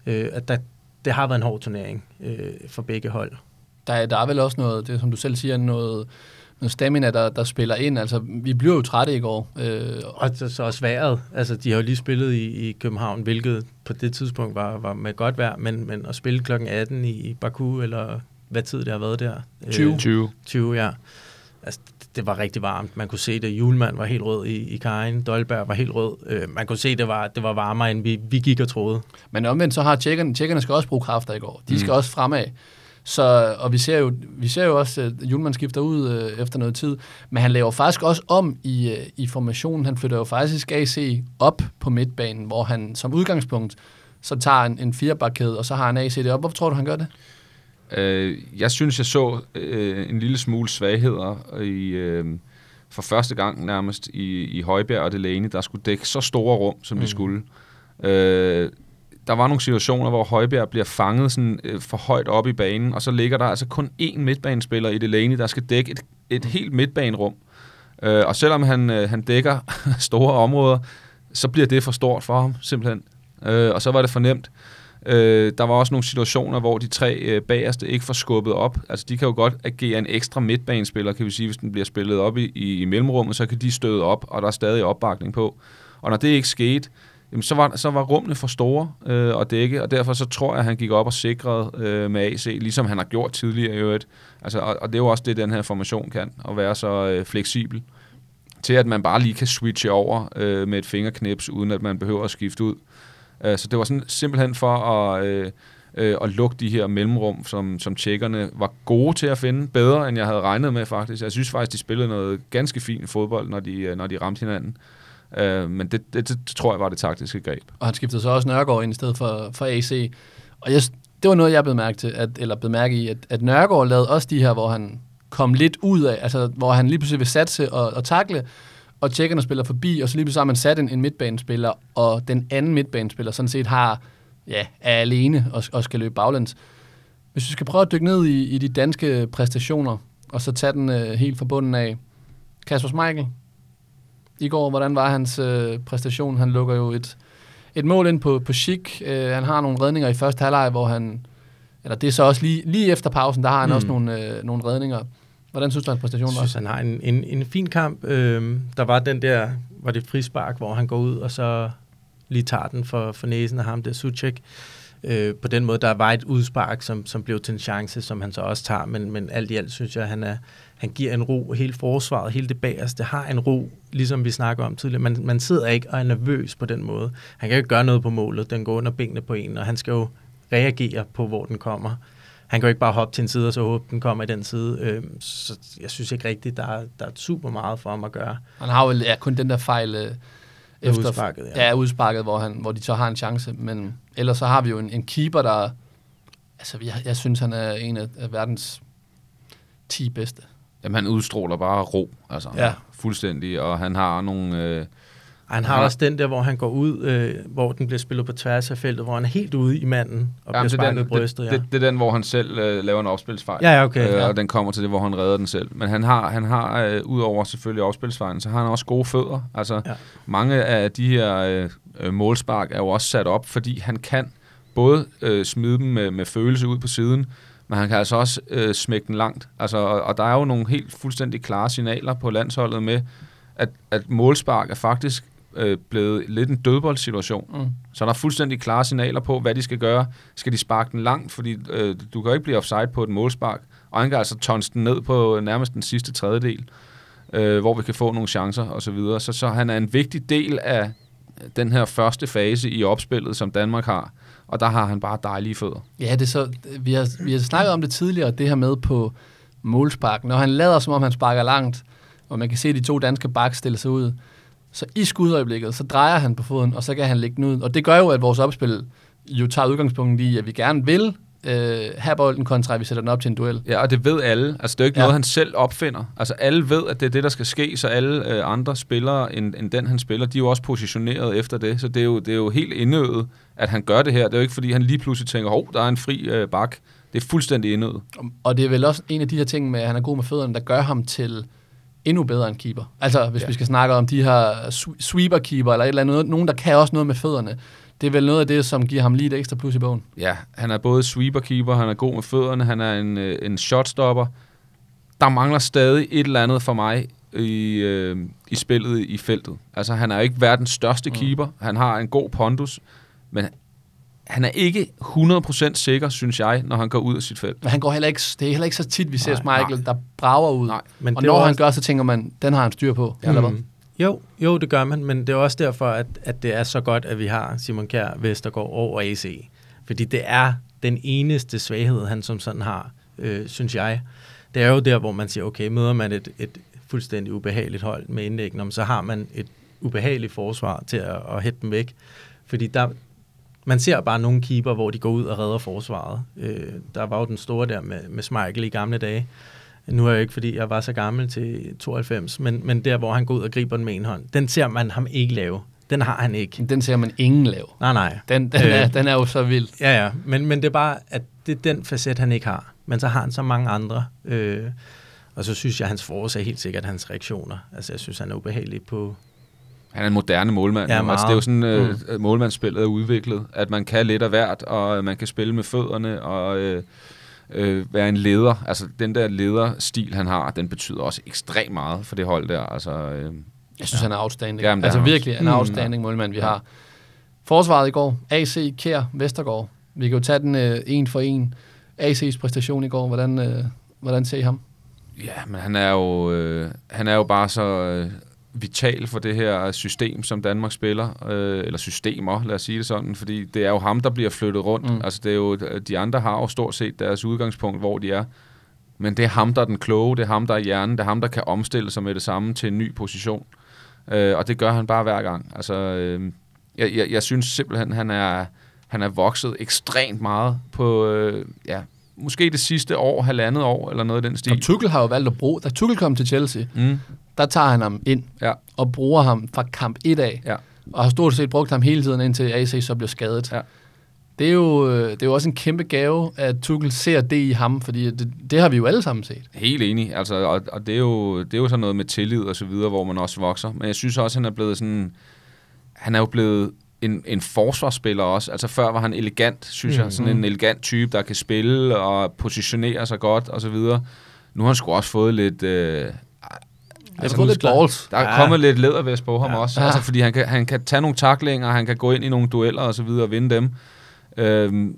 Øh, at der, det har været en hård turnering øh, for begge hold. Der, der er vel også noget, det som du selv siger, noget noget stamina, der, der spiller ind. Altså, vi bliver jo trætte i går. Øh, Og så, så også vejret. Altså, de har jo lige spillet i, i København, hvilket på det tidspunkt var, var med godt vejr, men, men at spille klokken 18 i, i Baku, eller hvad tid det har været der? 20. 20. 20, ja. Altså, det- var rigtig varmt. Man kunne se det. Julemand var helt rød i, i Kajen. Dolberg var helt rød. Øh, man kunne se, det var, det var varmere, end vi, vi gik og troede. Men omvendt så har tjekkerne, tjekkerne skal også bruge kræfter i går. De Mm. skal også fremad. Så, og vi ser jo, vi ser jo også, at Julemand skifter ud øh, efter noget tid, men han laver faktisk også om i, øh, i formationen. Han flytter jo faktisk AC op på midtbanen, hvor han som udgangspunkt så tager en, en firebakkæde, og så har han AC det op. Hvorfor tror du, han gør det? Øh, jeg synes, jeg så øh, en lille smule svagheder i, øh, for første gang nærmest i, i Højbjerg og Delaney, der skulle dække så store rum, som mm. de skulle. Øh, der var nogle situationer, hvor Højbjerg bliver fanget sådan, øh, for højt op i banen, og så ligger der altså kun én midtbanespiller i det lane, der skal dække et, et helt midtbanerum. Øh, og selvom han, øh, han dækker store områder, så bliver det for stort for ham, simpelthen. Øh, og så var det fornemt. Øh, der var også nogle situationer, hvor de tre øh, bagerste ikke får skubbet op. Altså, de kan jo godt agere en ekstra midtbanespiller, kan vi sige, hvis den bliver spillet op i, i, i mellemrummet, så kan de støde op, og der er stadig opbakning på. Og når det ikke skete, jamen, så, var, så var rummene for store øh, at dække, og derfor så tror jeg, at han gik op og sikrede øh, med AC, ligesom han har gjort tidligere i øvrigt. Altså, og, og det er jo også det, den her formation kan, at være så øh, fleksibel til at man bare lige kan switche over øh, med et fingerknips, uden at man behøver at skifte ud. Øh, så det var sådan simpelthen for at, øh, øh, at lukke de her mellemrum, som, som tjekkerne var gode til at finde, bedre end jeg havde regnet med faktisk. Jeg synes faktisk, de spillede noget ganske fint fodbold, når de, øh, når de ramte hinanden. Øh, Øh, men det, det, det, tror jeg var det taktiske greb. Og han skiftede så også Nørgaard ind i stedet for, for AC. Og jeg, det var noget, jeg blev mærke til, at, eller blev mærke i, at, at Nørgaard lavede også de her, hvor han kom lidt ud af, altså hvor han lige pludselig vil satse og, og takle, og tjekkerne spiller forbi, og så lige pludselig har man sat en, en midtbanespiller, og den anden midtbanespiller sådan set har, ja, er alene og, og skal løbe baglæns. Hvis vi skal prøve at dykke ned i, i de danske præstationer, og så tage den øh, helt fra bunden af. Kasper Schmeichel, i går, hvordan var hans øh, præstation? Han lukker jo et, et mål ind på, på Schick. Øh, han har nogle redninger i første halvleg, hvor han... Eller det er så også lige, lige efter pausen, der har han mm. Også nogle, øh, nogle redninger. Hvordan synes du, hans præstation Jeg var? synes, han har en, en, en fin kamp. Øhm, der var den der, var det frispark, hvor han går ud og så lige tager den for, for næsen af ham, det er Suchek. Øh, på den måde, der var et udspark, som, som blev til en chance, som han så også tager, men, men alt i alt synes jeg, han er, han giver en ro. Hele forsvaret, hele det bagerste har en ro, ligesom vi snakker om tidligere. Man, man sidder ikke og er nervøs på den måde. Han kan jo ikke gøre noget på målet. Den går under benene på en, og han skal jo reagere på, hvor den kommer. Han kan jo ikke bare hoppe til en side, og så håbe, den kommer i den side. Øhm, så jeg synes ikke rigtigt, der er, der er super meget for ham at gøre. Han har jo ja, kun den der fejl øh, efter udsparket, ja. ja. udsparket, hvor, han, hvor de så har en chance. Men ellers så har vi jo en, en keeper, der... Altså, jeg, jeg synes, han er en af, af verdens 10 bedste. Jamen, han udstråler bare ro, altså Ja. fuldstændig, og han har nogle... Øh, han har Ja. også den der, hvor han går ud, øh, hvor den bliver spillet på tværs af feltet, hvor han er helt ude i manden og Jamen, bliver er sparket i brystet. det, Ja. det, det er den, hvor han selv øh, laver en opspilsfejl. Ja, okay, Øh, ja. Og den kommer til det, hvor han redder den selv. Men han har, han har øh, udover selvfølgelig opspilsfejlen, så har han også gode fødder. Altså, Ja. ja. mange af de her øh, øh, målspark er jo også sat op, fordi han kan både øh, smide dem med, med følelse ud på siden, men han kan altså også øh, smække den langt. Altså, og, og der er jo nogle helt fuldstændig klare signaler på landsholdet med, at, at målspark er faktisk øh, blevet lidt en dødboldsituation. Mm. Så der er fuldstændig klare signaler på, hvad de skal gøre. Skal de sparke den langt, fordi øh, du kan jo ikke blive offside på et målspark, og han kan altså tonse den ned på nærmest den sidste tredjedel, øh, hvor vi kan få nogle chancer osv. Så, videre. så så han er en vigtig del af den her første fase i opspillet, som Danmark har, og der har han bare dejlige fødder. Ja, det er så, vi, har, vi har snakket om det tidligere, det her med på målspark. Når han lader, som om han sparker langt, og man kan se de to danske bak stille sig ud, så i skudøjeblikket, så drejer han på foden, og så kan han lægge den ud. Og det gør jo, at vores opspil jo tager udgangspunkt i, at vi gerne vil øh, have bolden kontra, at vi sætter den op til en duel. Ja, og det ved alle. Altså, det er jo ikke Ja. noget, han selv opfinder. Altså, alle ved, at det er det, der skal ske, så alle øh, andre spillere, end, end den, han spiller, de er jo også positioneret efter det. Så det er jo, det er jo helt indøvet, at han gør det her. Det er jo ikke, fordi han lige pludselig tænker, hov, der er en fri øh, bak. Det er fuldstændig indøvet. Og- det er vel også en af de her ting med, at han er god med fødderne, der gør ham til endnu bedre end keeper. Altså, hvis ja. Vi skal snakke om de her sw- sweeper-keeper, eller et eller andet, nogen, der kan også noget med fødderne. Det er vel noget af det, som giver ham lige et ekstra plus i bogen. Ja, han er både sweeper-keeper, han er god med fødderne, han er en, øh, en shotstopper. der mangler stadig et eller andet for mig i, øh, i spillet i feltet. Altså, han er ikke verdens største Mm. keeper. Han har en god pondus, men han er ikke 100% sikker, synes jeg, når han går ud af sit felt. Men han går heller ikke, det er heller ikke så tit, vi ser Nej, Michael, der brager ud. Nej, Men og når jo han også- gør, så tænker man, den har han styr på. Ja. Eller hvad? Mm. Jo, jo, det gør man, men det er også derfor, at, at det er så godt, at vi har Simon Kjær, Vestergaard og AC. Fordi det er den eneste svaghed, han som sådan har, øh, synes jeg. Det er jo der, hvor man siger, okay, møder man et, et fuldstændig ubehageligt hold med indlæggene, så har man et ubehageligt forsvar til at, at hætte dem væk. Fordi der, man ser bare nogle keeper, hvor de går ud og redder forsvaret. Øh, der var jo den store der med, med Schmeichel i gamle dage. Nu er jeg ikke, fordi jeg var så gammel til 92, men, men der, hvor han går ud og griber den med en hånd, den ser man ham ikke lave. Den har han ikke. Den ser man ingen lave. Nej, nej. Den, den, er, Øh. den er jo så vild. Ja, ja. Men, men det er bare, at det er den facet, han ikke har. Men så har han så mange andre. Øh, og så synes jeg, at hans forårs er helt sikkert hans reaktioner. Altså, jeg synes, han er ubehagelig på... Han er en moderne målmand. Ja, altså, det er jo sådan, øh, meget. mm. målmandsspillet er udviklet, at man kan lidt af hvert, og man kan spille med fødderne, og øh, øh, være en leder. Altså, den der lederstil, han har, den betyder også ekstremt meget for det hold der. Altså, øh, Jeg synes, ja. han er outstanding. Jamen, altså er virkelig en også. Mm. outstanding målmand, vi Ja. har. Forsvaret i går, AC, Kjær, Vestergaard. Vi kan jo tage den øh, en for en. AC's præstation i går, hvordan, øh, hvordan ser I ham? Ja, men han er jo, øh, han er jo bare så øh, vital for det her system, som Danmark spiller, øh, eller systemer, lad os sige det sådan, fordi det er jo ham, der bliver flyttet rundt. Mm. Altså, det er jo, de andre har jo stort set deres udgangspunkt, hvor de er. Men det er ham, der er den kloge, det er ham, der er hjernen, det er ham, der kan omstille sig med det samme til en ny position. Øh, og det gør han bare hver gang. Altså, øh, jeg, jeg, jeg synes simpelthen, han er, han er vokset ekstremt meget på, øh, ja, måske det sidste år, halvandet år, eller noget af den stil. Og Tuchel har jo valgt at bruge, da Tuchel kom til Chelsea, Mm. Der tager han ham ind Ja. og bruger ham fra kamp 1 af. Ja. Og har stort set brugt ham hele tiden, indtil AC så blev skadet. Ja. Det er, jo, øh, det er jo også en kæmpe gave, at Tuchel ser det i ham, fordi det, det har vi jo alle sammen set. Helt enig, altså, og, og det, er jo, det er jo sådan noget med tillid og så videre, hvor man også vokser. Men jeg synes også, han er blevet sådan, han er jo blevet en, en forsvarsspiller også. Altså før var han elegant, synes mm, Mhm. jeg. Sådan en elegant type, der kan spille og positionere sig godt og så videre. Nu har han sgu også fået lidt... Øh, Jeg har fået lidt muskler. balls. der er Ja. kommet lidt lædervæs på ham ja. også. Ja. Altså, fordi han kan, han kan tage nogle taklinger, han kan gå ind i nogle dueller og så videre og vinde dem. Øhm,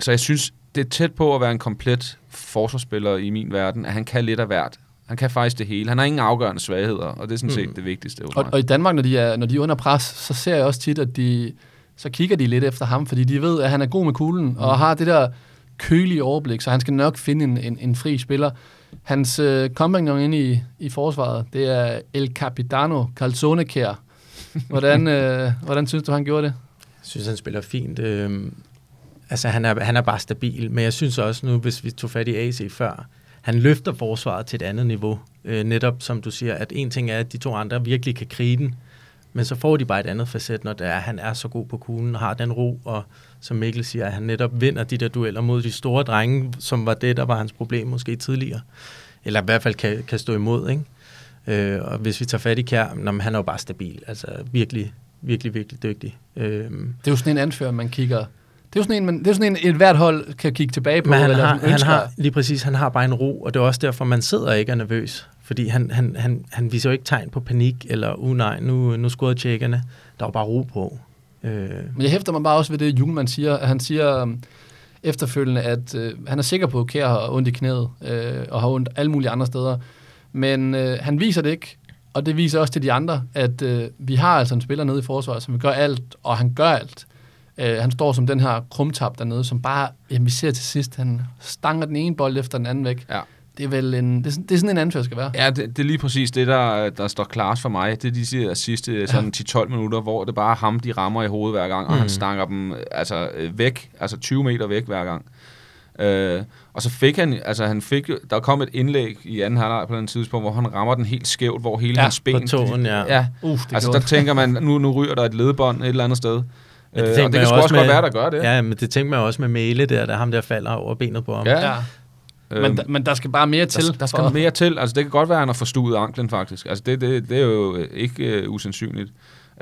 så jeg synes, det er tæt på at være en komplet forsvarsspiller i min verden, at han kan lidt af hvert. Han kan faktisk det hele. Han har ingen afgørende svagheder, og det er sådan set Mm. det vigtigste. Og, og i Danmark, når de, er, når de er under pres, så ser jeg også tit, at de, så kigger de lidt efter ham, fordi de ved, at han er god med kuglen, mm. og har det der kølige overblik, så han skal nok finde en, en, en fri spiller. Hans øh, compagnon inde i, i forsvaret, det er El Capitano Calzonekær. Hvordan, øh, hvordan synes du, han gjorde det? Jeg synes, han spiller fint. Øhm, altså, han er, han er bare stabil, men jeg synes også nu, hvis vi tog fat i AC før, han løfter forsvaret til et andet niveau. Øh, netop som du siger, at en ting er, at de to andre virkelig kan krige den, men så får de bare et andet facet, når det er, at han er så god på kuglen og har den ro, og som Mikkel siger, at han netop vinder de der dueller mod de store drenge, som var det, der var hans problem måske tidligere. Eller i hvert fald kan, kan stå imod, ikke? Øh, og hvis vi tager fat i Kjær, nå, men han er jo bare stabil. Altså virkelig, virkelig, virkelig dygtig. Øh, Det er jo sådan en anfører, man kigger... Det er jo sådan en, man, det er sådan en, et hvert hold kan kigge tilbage på. Men han eller har, han har, lige præcis, han har bare en ro, og det er også derfor, man sidder ikke er nervøs. Fordi han, han, han, han viser jo ikke tegn på panik, eller uh, nej, nu, nu scorede tjekkerne. Der var bare ro på. Øh, Men jeg hæfter mig bare også ved det, Julemand siger. At han siger um, efterfølgende, at øh, han er sikker på, at Kjær har ondt i knæet, øh, og har ondt alle mulige andre steder. Men øh, han viser det ikke, og det viser også til de andre, at øh, vi har altså en spiller nede i forsvaret, som gøre alt, og han gør alt. Øh, han står som den her krumtap dernede, som bare, jamen vi ser til sidst, han stanger den ene bold efter den anden væk. Ja. Det er vel en, det er, sådan- det er sådan en anfører skal være. Ja, det, det er lige præcis det, der, der står klart for mig. Det er de sidste, sidste sådan 10-12 minutter, hvor det bare er ham, de rammer i hovedet hver gang, og Mhm. han stanger dem altså, øh, væk, altså 20 meter væk hver gang. Øh, og så fik han, altså han fik, der kom et indlæg i anden halvleg på den tidspunkt, hvor han rammer den helt skævt, hvor hele Ja, ja, hans ben... på tåen, ja. ja. Uff, det Altså gjorde der tænker man, nu, nu ryger der et ledbånd et eller andet sted. Men Øh, tænker og det kan sgu også også godt med- være, der gør det. Ja, men det tænker man også med Mæle der, der ham der falder over benet på ham. Ja. Ja. Øhm, Men, men der skal bare mere til. der, der skal for- mere til. Altså, det kan godt være, at han har forstuet anklen, faktisk. Altså, det, det, det er jo øh, ikke uh, usandsynligt.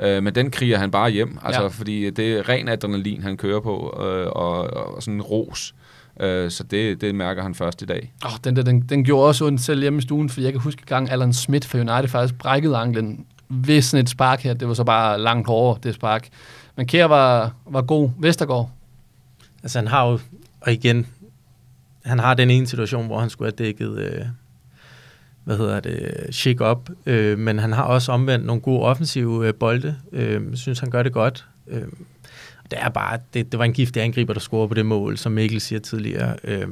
Uh, men den kriger han bare hjem, altså, Ja. fordi det er ren adrenalin, han kører på, uh, og, og sådan en ros. Øh, så det, det mærker han først i dag. Oh, den, der, den, den gjorde også ondt selv hjemme i stuen, for jeg kan huske gang Alan Smith for United faktisk brækkede anklen ved sådan et spark her. Det var så bare langt hårdere, det spark. Men Kjær var, var god. Vestergaard? Altså han har jo, og igen, han har den ene situation, hvor han skulle have dækket, øh, hvad hedder det, chic op, øh, men han har også omvendt nogle gode offensive øh, bolde. Øh, synes, han gør det godt. Øh, det er bare, det, det var en giftig angriber, der scorede på det mål, som Mikkel siger tidligere. Øh,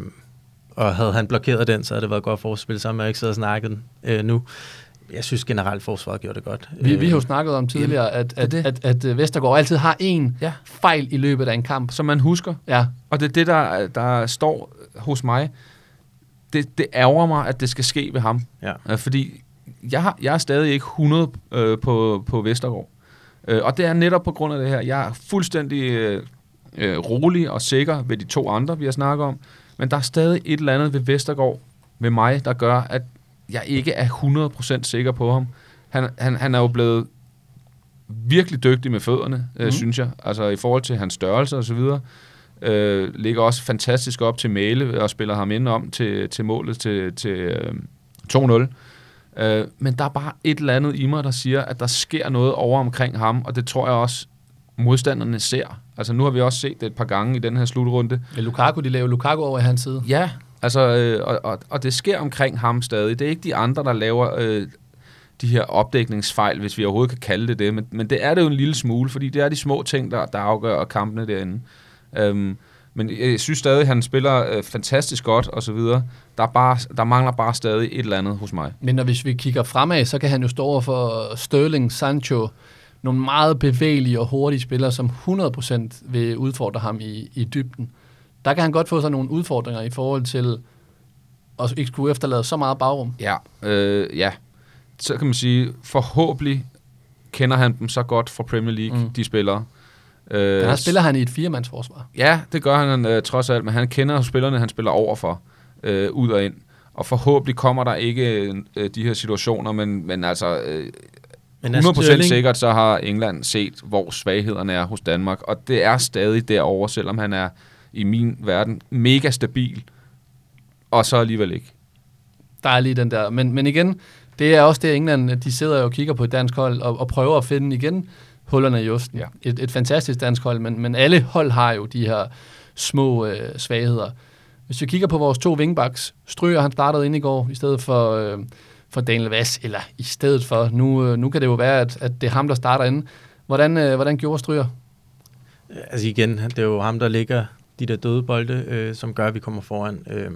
og havde han blokeret den, så havde det været godt forspil, så har ikke siddet og snakket øh, nu. Jeg synes generelt, forsvaret gjorde det godt. Vi, vi har jo snakket om tidligere, at, at, at, at, at Vestergaard altid har en ja. fejl i løbet af en kamp. Som man husker. Ja. Og det er det, der, der står hos mig. Det, det ærger mig, at det skal ske ved ham. Ja. Fordi jeg, har, jeg er stadig ikke 100 øh, på, på Vestergaard. Øh, og det er netop på grund af det her. Jeg er fuldstændig øh, øh, rolig og sikker ved de to andre, vi har snakket om. Men der er stadig et eller andet ved Vestergaard, ved mig, der gør, at jeg ikke er 100% sikker på ham. Han, han, han er jo blevet virkelig dygtig med fødderne, mm. øh, mhm. synes jeg. Altså i forhold til hans størrelse og så videre. Øh, ligger også fantastisk op til Male og spiller ham ind om til, til målet til, til øh, 2-0. Øh, men der er bare et eller andet i mig, der siger, at der sker noget over omkring ham, og det tror jeg også, modstanderne ser. Altså nu har vi også set det et par gange i den her slutrunde. Ja, Lukaku, de laver Lukaku over i hans side. Ja, altså, øh, og, og, og det sker omkring ham stadig. Det er ikke de andre, der laver øh, de her opdækningsfejl, hvis vi overhovedet kan kalde det det, men, men det er det jo en lille smule, fordi det er de små ting, der, der afgør kampene derinde. Øhm, men jeg synes stadig, at han spiller øh, fantastisk godt og så videre. Der, er bare, der mangler bare stadig et eller andet hos mig. Men når hvis vi kigger fremad, så kan han jo stå over for Sterling, Sancho, nogle meget bevægelige og hurtige spillere, som 100% vil udfordre ham i, i dybden. Der kan han godt få sig nogle udfordringer i forhold til at ikke skulle efterlade så meget bagrum. Ja, øh, ja. Så kan man sige, forhåbentlig kender han dem så godt fra Premier League, mm. de spillere. Øh, han spiller han i et firemandsforsvar. Ja, det gør han øh, trods alt, men han kender spillerne, han spiller over for, øh, ud og ind. Og forhåbentlig kommer der ikke øh, de her situationer, men, men altså... Øh, men 100% Sterling... sikkert, så har England set, hvor svaghederne er hos Danmark, og det er stadig derovre, selvom han er i min verden mega stabil, og så alligevel ikke. Der er lige den der, men, men igen, det er også det, England, de sidder jo og kigger på et dansk hold, og, og prøver at finde igen hullerne i osten. Ja. Et, et fantastisk dansk hold, men, men alle hold har jo de her små øh, svagheder. Hvis vi kigger på vores to wingbacks, Stryger han startede ind i går, i stedet for, øh, for Daniel Vass, eller i stedet for, nu, øh, nu kan det jo være, at, at det er ham, der starter inde. Hvordan, øh, hvordan gjorde Stryger? Altså igen, det er jo ham, der ligger de der døde bolde, øh, som gør, at vi kommer foran. Øh,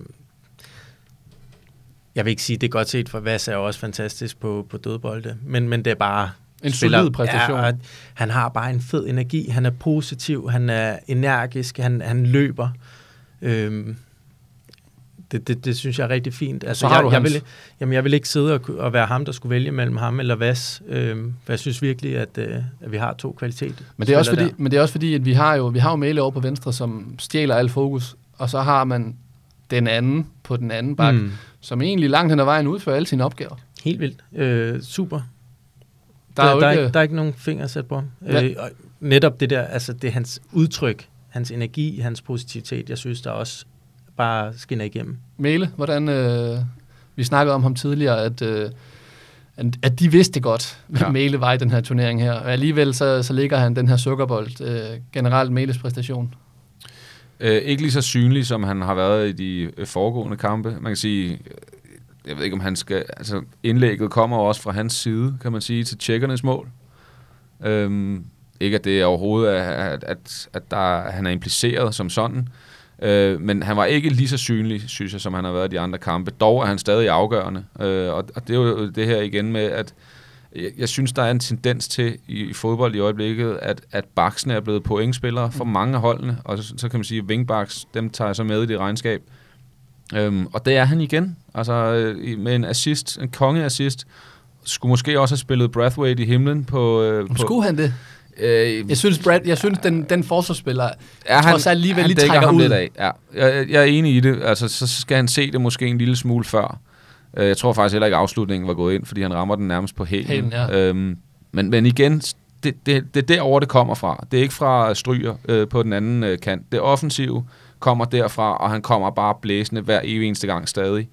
jeg vil ikke sige, at det er godt set, for Vass er jo også fantastisk på, på døde bolde, men, men det er bare en spiller, solid præstation. Ja, han har bare en fed energi. Han er positiv, han er energisk, han, han løber. Øhm, det, det, det synes jeg er rigtig fint. Altså, Så har jeg, du jeg, vil, jamen, jeg vil ikke sidde og, og være ham, der skulle vælge mellem ham eller Vas. Øhm, for jeg synes virkelig, at, øh, at vi har to kvaliteter. Men det er også fordi, men det er også fordi at vi har jo vi har jo Mæle over på venstre, som stjæler al fokus, og så har man den anden på den anden bak, mm. som egentlig langt hen ad vejen udfører alle sine opgaver. Helt vildt. Øh, super. Der, der, er, der, ikke, er, der er ikke nogen finger at sætte på ham. Ja. Øh, netop det der, altså det er hans udtryk, hans energi, hans positivitet, jeg synes, der også bare skinner igennem. Mele, hvordan, øh, vi snakkede om ham tidligere, at, øh, at de vidste godt, hvad ja. Mele var i den her turnering her, og alligevel så, så ligger han den her sukkerbold, øh, generelt Meles præstation. Øh, ikke lige så synlig, som han har været i de øh, foregående kampe. Man kan sige, jeg ved ikke, om han skal... Altså, indlægget kommer også fra hans side, kan man sige, til tjekkernes mål. Øhm, ikke at det er overhovedet, at, at, at der, han er impliceret som sådan, øh, men han var ikke lige så synlig, synes jeg, som han har været i de andre kampe. Dog er han stadig afgørende, øh, og, og det er jo det her igen med, at jeg, jeg synes, der er en tendens til i, i fodbold i øjeblikket, at, at baksene er blevet pointspillere for mange af holdene, og så, så kan man sige, at wingbacks, dem tager jeg så med i det regnskab. Øhm, og det er han igen, altså øh, med en assist, en konge-assist. Skulle måske også have spillet Brathwaite i himlen på... Øh, på Skulle han det? Øh, jeg synes, Brad, jeg synes den, den forsvarsspiller ja, han, trods alt alligevel lige trækker ham ud. Lidt af. Ja, jeg, jeg er enig i det. Altså, så skal han se det måske en lille smule før. Øh, jeg tror faktisk heller ikke, at afslutningen var gået ind, fordi han rammer den nærmest på hælen. Ja. Øhm, men, men igen, det, det, det er derovre, det kommer fra. Det er ikke fra stryger øh, på den anden øh, kant. Det er offensiv kommer derfra, og han kommer bare blæsende hver evig eneste gang stadig.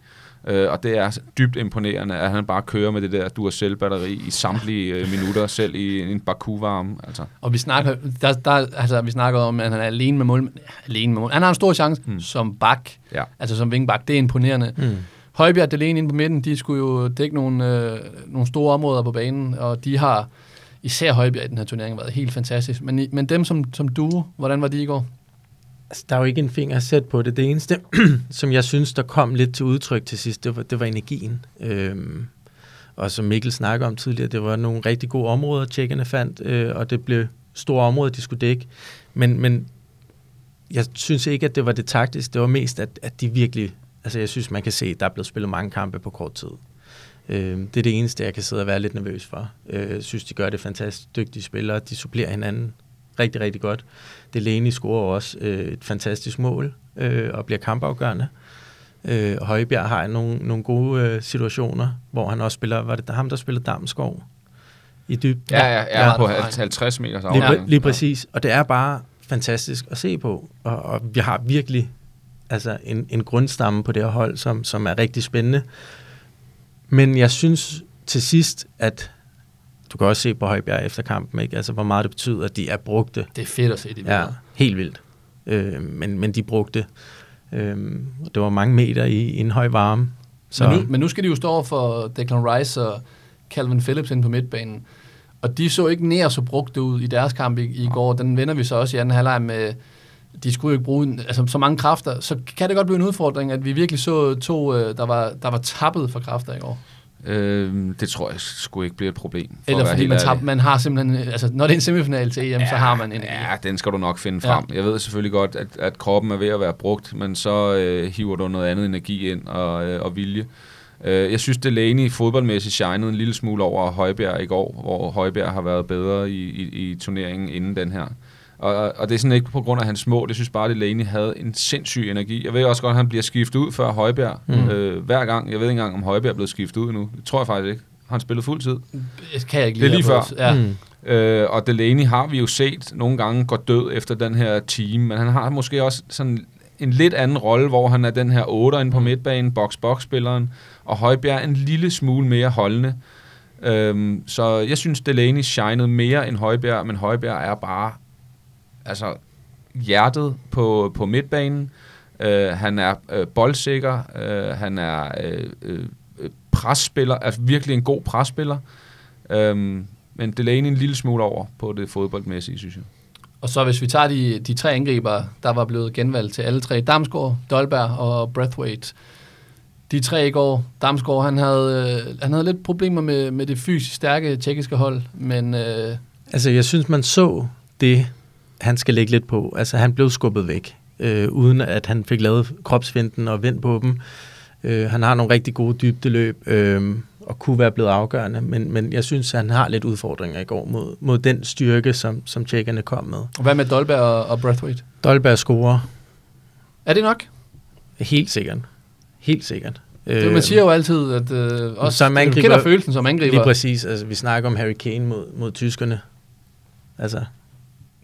Øh, og det er dybt imponerende, at han bare kører med det der Duracell-batteri i samtlige øh, minutter, selv i en Baku-varme. Altså. Og vi snakker, der, der, altså, vi snakker om, at han er alene med mål. Alene med mål. Han har en stor chance mm. som bak, Ja. altså som vingbak. Det er imponerende. Mm. Højbjerg og inde på midten, de skulle jo dække nogle, øh, nogle store områder på banen, og de har, især Højbjerg i den her turnering, været helt fantastisk. Men, men dem som, som duo, hvordan var de i går? Altså, der er jo ikke en finger at sætte på det. Det eneste, som jeg synes, der kom lidt til udtryk til sidst, det var, det var energien. Øhm, og som Mikkel snakker om tidligere, det var nogle rigtig gode områder, tjekkerne fandt, øh, og det blev store områder, de skulle dække. Men, men jeg synes ikke, at det var det taktiske. Det var mest, at, at de virkelig... Altså, jeg synes, man kan se, at der er blevet spillet mange kampe på kort tid. Øh, det er det eneste, jeg kan sidde og være lidt nervøs for. Øh, synes, de gør det fantastisk dygtige spillere. De supplerer hinanden rigtig, rigtig godt. Delaney scorer også øh, et fantastisk mål øh, og bliver kampafgørende. Øh, Højbjerg har nogle, nogle gode øh, situationer, hvor han også spiller, var det ham, der spillede Damskov i dyb? Ja, ja, ja, Ja, på ja. 50 meters Lige, præ- lige præcis. Og det er bare fantastisk at se på. Og, og vi har virkelig altså en, en grundstamme på det her hold, som, som er rigtig spændende. Men jeg synes til sidst, at du kan også se på Højbjerg efter kampen, ikke? Altså, hvor meget det betyder, at de er brugte. Det er fedt at se de Ja, helt vildt. Øh, men, men de brugte. Øh, det var mange meter i, i en høj varme. Så. Men, nu, men nu skal de jo stå over for Declan Rice og Calvin Phillips inde på midtbanen. Og de så ikke nær så brugte ud i deres kamp i, i går. Den vender vi så også i anden halvleg med, de skulle jo ikke bruge altså, så mange kræfter. Så kan det godt blive en udfordring, at vi virkelig så to, øh, der var, der var tappet for kræfter i går. Øh, det tror jeg skulle ikke blive et problem. for Eller fordi man, tab, man har simpelthen, altså når det er en semifinal til EM, ja, så har man en Ja, den skal du nok finde Ja. frem. Jeg ved selvfølgelig godt, at, at kroppen er ved at være brugt, men så øh, hiver du noget andet energi ind og, øh, og vilje. Øh, jeg synes, Delaney fodboldmæssigt shinede en lille smule over Højbjerg i går, hvor Højbjerg har været bedre i, i, i turneringen inden den her. Og, og det er sådan ikke på grund af hans mål. Jeg synes bare, at Delaney havde en sindssyg energi. Jeg ved også godt, at han bliver skiftet ud før Højbjerg. Mm. Mm. Øh, hver gang. Jeg ved ikke engang, om Højbjerg er blevet skiftet ud nu. Det tror jeg faktisk ikke. Han spillet fuld tid? Det kan jeg ikke Det er lige før. Ja. Mm. Øh, og Delaney har vi jo set nogle gange gå død efter den her team, men han har måske også sådan en lidt anden rolle, hvor han er den her 8 inde på midtbanen, box-box-spilleren, og Højbjerg er en lille smule mere holdende. Øhm, så jeg synes, Delaney shinede mere end Højbjerg, men Højbjerg er bare altså hjertet på, på midtbanen. Øh, han er øh, boldsikker, øh, han er øh, øh, presspiller, altså virkelig en god presspiller. Øhm, men Delaney en lille smule over på det fodboldmæssige, synes jeg. Og så hvis vi tager de, de tre angriber, der var blevet genvalgt til alle tre, Damsgaard, Dolberg og Brathwaite. De tre i går, Damsgaard, han havde, øh, han havde lidt problemer med, med det fysisk stærke tjekkiske hold, men øh, Altså, jeg synes, man så det, han skal lægge lidt på. Altså, han blev skubbet væk, øh, uden at han fik lavet kropsfinden og vendt på dem. Øh, han har nogle rigtig gode dybdeløb, øh, og kunne være blevet afgørende, men, men jeg synes, han har lidt udfordringer i går mod, mod den styrke, som, som tjekkerne kom med. hvad med Dolberg og, og Brathwaite? Dolberg scorer Er det nok? helt sikkert. Helt sikkert. Det, man siger jo altid, at øh, også, som du angriber- kender følelsen som angriber. Lige præcis. Altså, vi snakker om Harry Kane mod, mod tyskerne. Altså,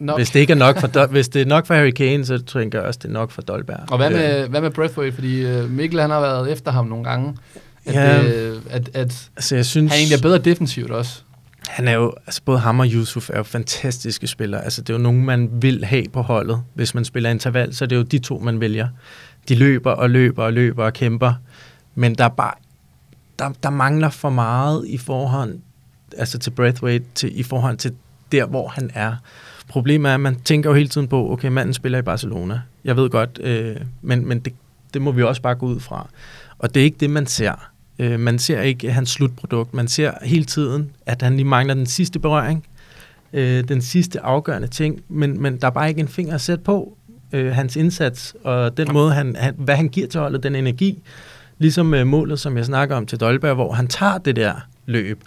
nok. hvis det ikke er nok for, Dol- hvis det er nok for Harry Kane, så tror jeg også, det er nok for Dolberg. Og hvad Øh, med, hvad med Brathwaite? Fordi øh, Mikkel han har været efter ham nogle gange. At, Ja. øh, at, at Altså, jeg synes... han egentlig er bedre defensivt også. Han er jo, altså både ham og Yusuf er jo fantastiske spillere. Altså det er jo nogen, man vil have på holdet. Hvis man spiller interval, så er det jo de to, man vælger. De løber og løber og løber og kæmper. Men der er bare, der, der mangler for meget i forhånd, altså til Braithwaite, til, i forhold til der, hvor han er. Problemet er, at man tænker jo hele tiden på, okay, manden spiller i Barcelona. Jeg ved godt, øh, men, men det, det må vi også bare gå ud fra. Og det er ikke det, man ser. Øh, man ser ikke hans slutprodukt. Man ser hele tiden, at han lige mangler den sidste berøring, øh, den sidste afgørende ting, men, men der er bare ikke en finger at sætte på øh, hans indsats, og den måde, han, han, hvad han giver til holdet, den energi, ligesom øh, målet, som jeg snakker om til Dolberg, hvor han tager det der løb.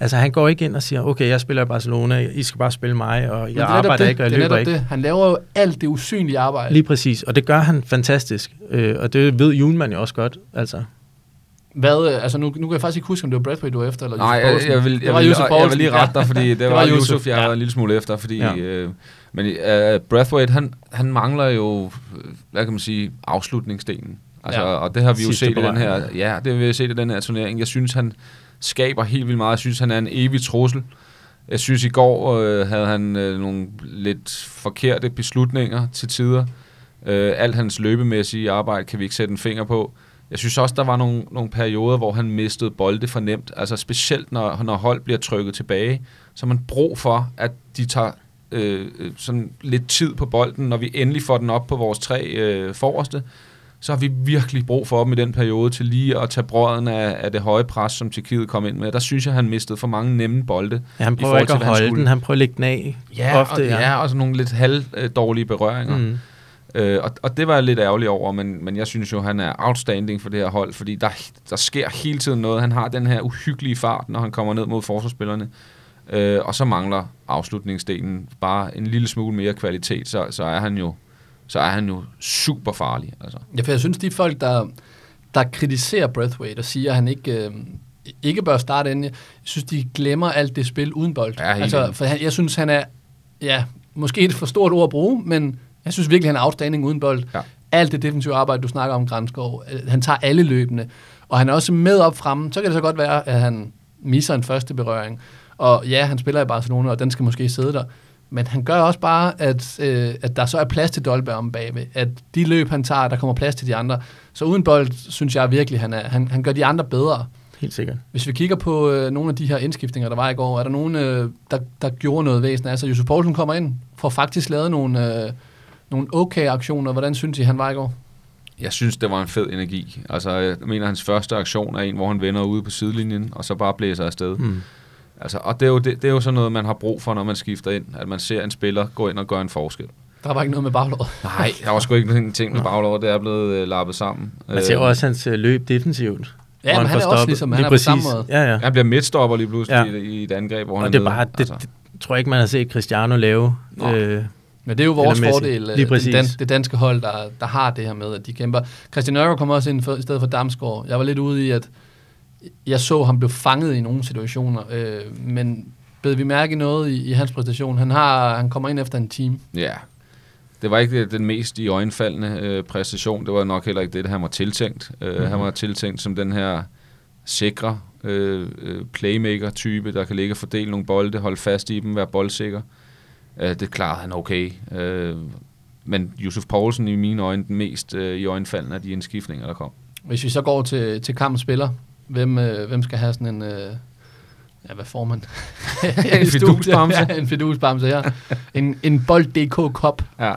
Altså han går ikke ind og siger, okay, jeg spiller i Barcelona, I skal bare spille mig, og jeg det er netop arbejder det. ikke, og jeg det er løber ikke. det. Han laver jo alt det usynlige arbejde. Lige præcis, og det gør han fantastisk, øh, og det ved Julemand jo også godt, altså. Hvad, øh, altså nu, nu kan jeg faktisk ikke huske, om det var Bradbury, du var efter, eller Nej, jeg, jeg, vil, jeg, var vil, jeg, jeg vil lige rette dig, fordi det, Det var, var Yusuf, jeg ja. var en lille smule efter, fordi... Ja. Øh, men uh, Brathwaite, han, han mangler jo, øh, hvad kan man sige, afslutningsdelen. Altså, Ja. ja. Og det har vi jo Sidste set i den her, ja, det har vi set i den her turnering. Jeg synes, han skaber helt vildt meget. Jeg synes, han er en evig trussel. Jeg synes, i går øh, havde han øh, nogle lidt forkerte beslutninger til tider. Øh, alt hans løbemæssige arbejde kan vi ikke sætte en finger på. Jeg synes også, der var nogle, nogle perioder, hvor han mistede bolde for nemt. Altså specielt, når, når hold bliver trykket tilbage, så man brug for, at de tager øh, øh, sådan lidt tid på bolden. Når vi endelig får den op på vores tre øh, forreste, så har vi virkelig brug for dem i den periode til lige at tage brøden af, af det høje pres, som Tjekkiet kom ind med. Der synes jeg, han mistede for mange nemme bolde. Ja, han prøver ikke til, at han holde skulle. den, han prøver at lægge den af. Ja, ofte, og, ja. ja. og sådan nogle lidt halvdårlige berøringer. Mm. Øh, og, og det var jeg lidt ærgerlig over, men, men jeg synes jo, han er outstanding for det her hold, fordi der, der sker hele tiden noget. Han har den her uhyggelige fart, når han kommer ned mod forsvarsspillerne. Øh, og så mangler afslutningsdelen bare en lille smule mere kvalitet, så, så er han jo så er han jo super farlig. Altså. Ja, for jeg synes, de folk, der, der kritiserer Brathwaite og siger, at han ikke, øh, ikke bør starte inden, jeg synes, de glemmer alt det spil uden bold. Ja, altså, for han, jeg synes, han er, ja, måske et for stort ord at bruge, men jeg synes virkelig, han er outstanding uden bold. Ja. Alt det defensive arbejde, du snakker om, Granskov, øh, han tager alle løbende, og han er også med op fremme. Så kan det så godt være, at han misser en første berøring. Og ja, han spiller i Barcelona, og den skal måske sidde der. Men han gør også bare, at, øh, at der så er plads til Dolberg om bagved. At de løb, han tager, der kommer plads til de andre. Så uden bold, synes jeg virkelig, han, er, han, han gør de andre bedre. Helt sikkert. Hvis vi kigger på øh, nogle af de her indskiftninger, der var i går, er der nogen, øh, der, der gjorde noget væsentligt? Altså, Josef Poulsen kommer ind, får faktisk lavet nogle, øh, nogle okay aktioner. Hvordan synes I, han var i går? Jeg synes, det var en fed energi. Altså, jeg mener, hans første aktion er en, hvor han vender ude på sidelinjen, og så bare blæser afsted. Mm. Altså, og det er, jo, det, det er jo sådan noget, man har brug for, når man skifter ind. At man ser en spiller gå ind og gøre en forskel. Der var ikke noget med baglåret. Nej, der var sgu ikke nogen ting med baglov. Det er blevet øh, lappet sammen. Man ser Øh, også hans øh, løb defensivt. Ja, men han får er også stoppet- ligesom, han er på samme præcis. måde. Ja, ja. Han bliver midtstopper lige pludselig Ja. i, i et angreb, hvor han Og det er bare, det, altså, det, tror jeg ikke, man har set Cristiano lave. Øh, Men det er jo vores fordel, Lige øh, den præcis. dan, det danske hold, der, der har det her med, at de kæmper. Christian Nørgaard kommer også ind for, i stedet for Damsgaard. Jeg var lidt ude i, at jeg så ham blev fanget i nogle situationer, øh, men bed vi mærke noget i, i hans præstation? Han, har, han kommer ind efter en team. Ja. Det var ikke den mest i øjenfaldende øh, præstation. Det var nok heller ikke det, han var tiltænkt. Øh, Mhm. mm-hmm. Han var tiltænkt som den her sikre øh, øh, playmaker-type, der kan ligge og fordele nogle bolde, holde fast i dem, være boldsikker. Øh, det klarede han okay. Øh, men Josef Poulsen i mine øjne den mest øh, i øjenfaldende af de indskiftninger, der kom. Hvis vi så går til, til kampens spiller, hvem, øh, hvem skal have sådan en... Øh, ja, hvad får man? En fidusbamse. Ja, en fidusbamse her. En, en bold.dk kop. Ja.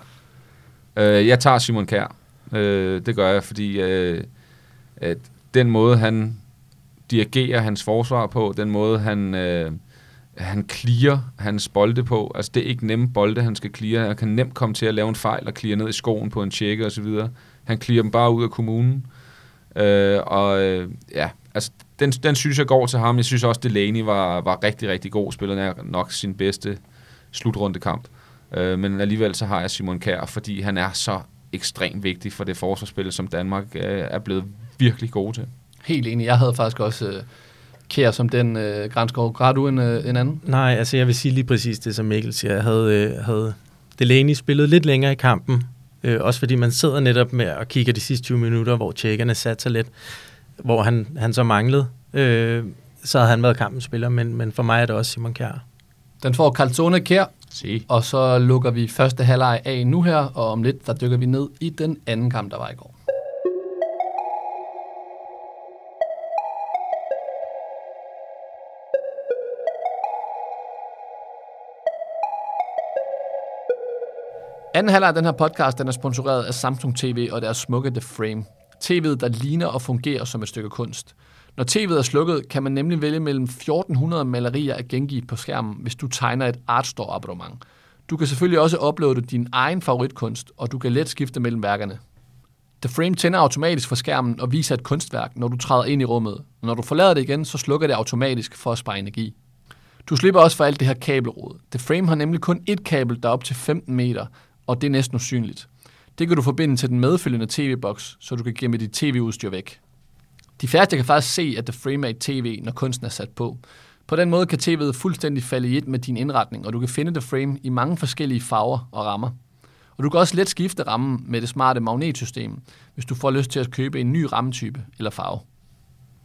Øh, jeg tager Simon Kjær. Øh, det gør jeg, fordi øh, at den måde, han dirigerer hans forsvar på, den måde, han, øh, han clear hans bolde på, altså det er ikke nemme bolde, han skal clear. Han kan nemt komme til at lave en fejl og clear ned i skoen på en tjekke osv. Han clear dem bare ud af kommunen. Øh, og øh, ja, altså den, den synes jeg går til ham. Jeg synes også, Delaney var, var rigtig, rigtig god. Spillerne er nok sin bedste slutrundekamp. Øh, men alligevel så har jeg Simon Kjær, fordi han er så ekstremt vigtig for det forsvarsspil, som Danmark øh, er blevet virkelig gode til. Helt enig. Jeg havde faktisk også øh, Kjær som den øh, Granskov. Har du en, øh, en anden? nej, altså jeg vil sige lige præcis det, som Mikkel siger. Jeg havde, øh, havde Delaney spillet lidt længere i kampen. Øh, også fordi man sidder netop med og kigger de sidste 20 minutter, hvor tjekkerne satte sig lidt, hvor han, han så manglede. Øh, så havde han været kampens spiller, men, men for mig er det også Simon Kjær. Den får Calzone Kjær, Se. og så lukker vi første halvleg af nu her, og om lidt, der dykker vi ned i den anden kamp, der var i går. Anden halvleg af den her podcast, den er sponsoreret af Samsung TV og deres smukke The Frame. TV'et, der ligner og fungerer som et stykke kunst. Når tv'et er slukket, kan man nemlig vælge mellem 1400 malerier at gengive på skærmen, hvis du tegner et Artstore abonnement. Du kan selvfølgelig også uploade din egen favoritkunst, og du kan let skifte mellem værkerne. The Frame tænder automatisk for skærmen og viser et kunstværk, når du træder ind i rummet. Når du forlader det igen, så slukker det automatisk for at spare energi. Du slipper også for alt det her kabelrod. The Frame har nemlig kun ét kabel, der er op til 15 meter, og det er næsten usynligt. Det kan du forbinde til den medfølgende tv-boks, så du kan gemme dit tv-udstyr væk. De færreste kan faktisk se, at The Frame er et tv, når kunsten er sat på. På den måde kan tv'et fuldstændig falde i et med din indretning, og du kan finde The Frame i mange forskellige farver og rammer. Og du kan også let skifte rammen med det smarte magnetsystem, hvis du får lyst til at købe en ny rammetype eller farve.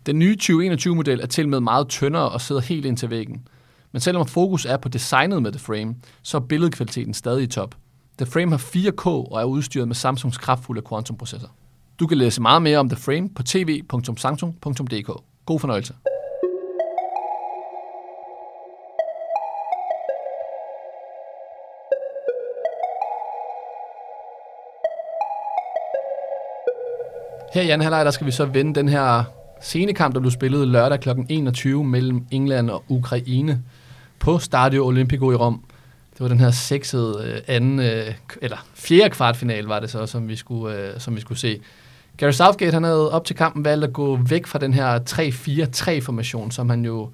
Den nye 2021-model er til med meget tyndere og sidder helt ind til væggen. Men selvom fokus er på designet med The Frame, så er billedkvaliteten stadig i top. The Frame har 4K og er udstyret med Samsungs kraftfulde quantum-processor. Du kan læse meget mere om The Frame på tv.samsung.dk. God fornøjelse. Her i anden halvleg, der skal vi så vende den her scenekamp, der blev spillet lørdag kl. 21 mellem England og Ukraine på Stadio Olimpico i Rom. Det var den her sexede øh, anden, øh, eller fjerde kvartfinal var det så, som vi skulle, øh, som vi skulle se. Gary Southgate, han havde op til kampen valgt at gå væk fra den her 3-4-3-formation, som han jo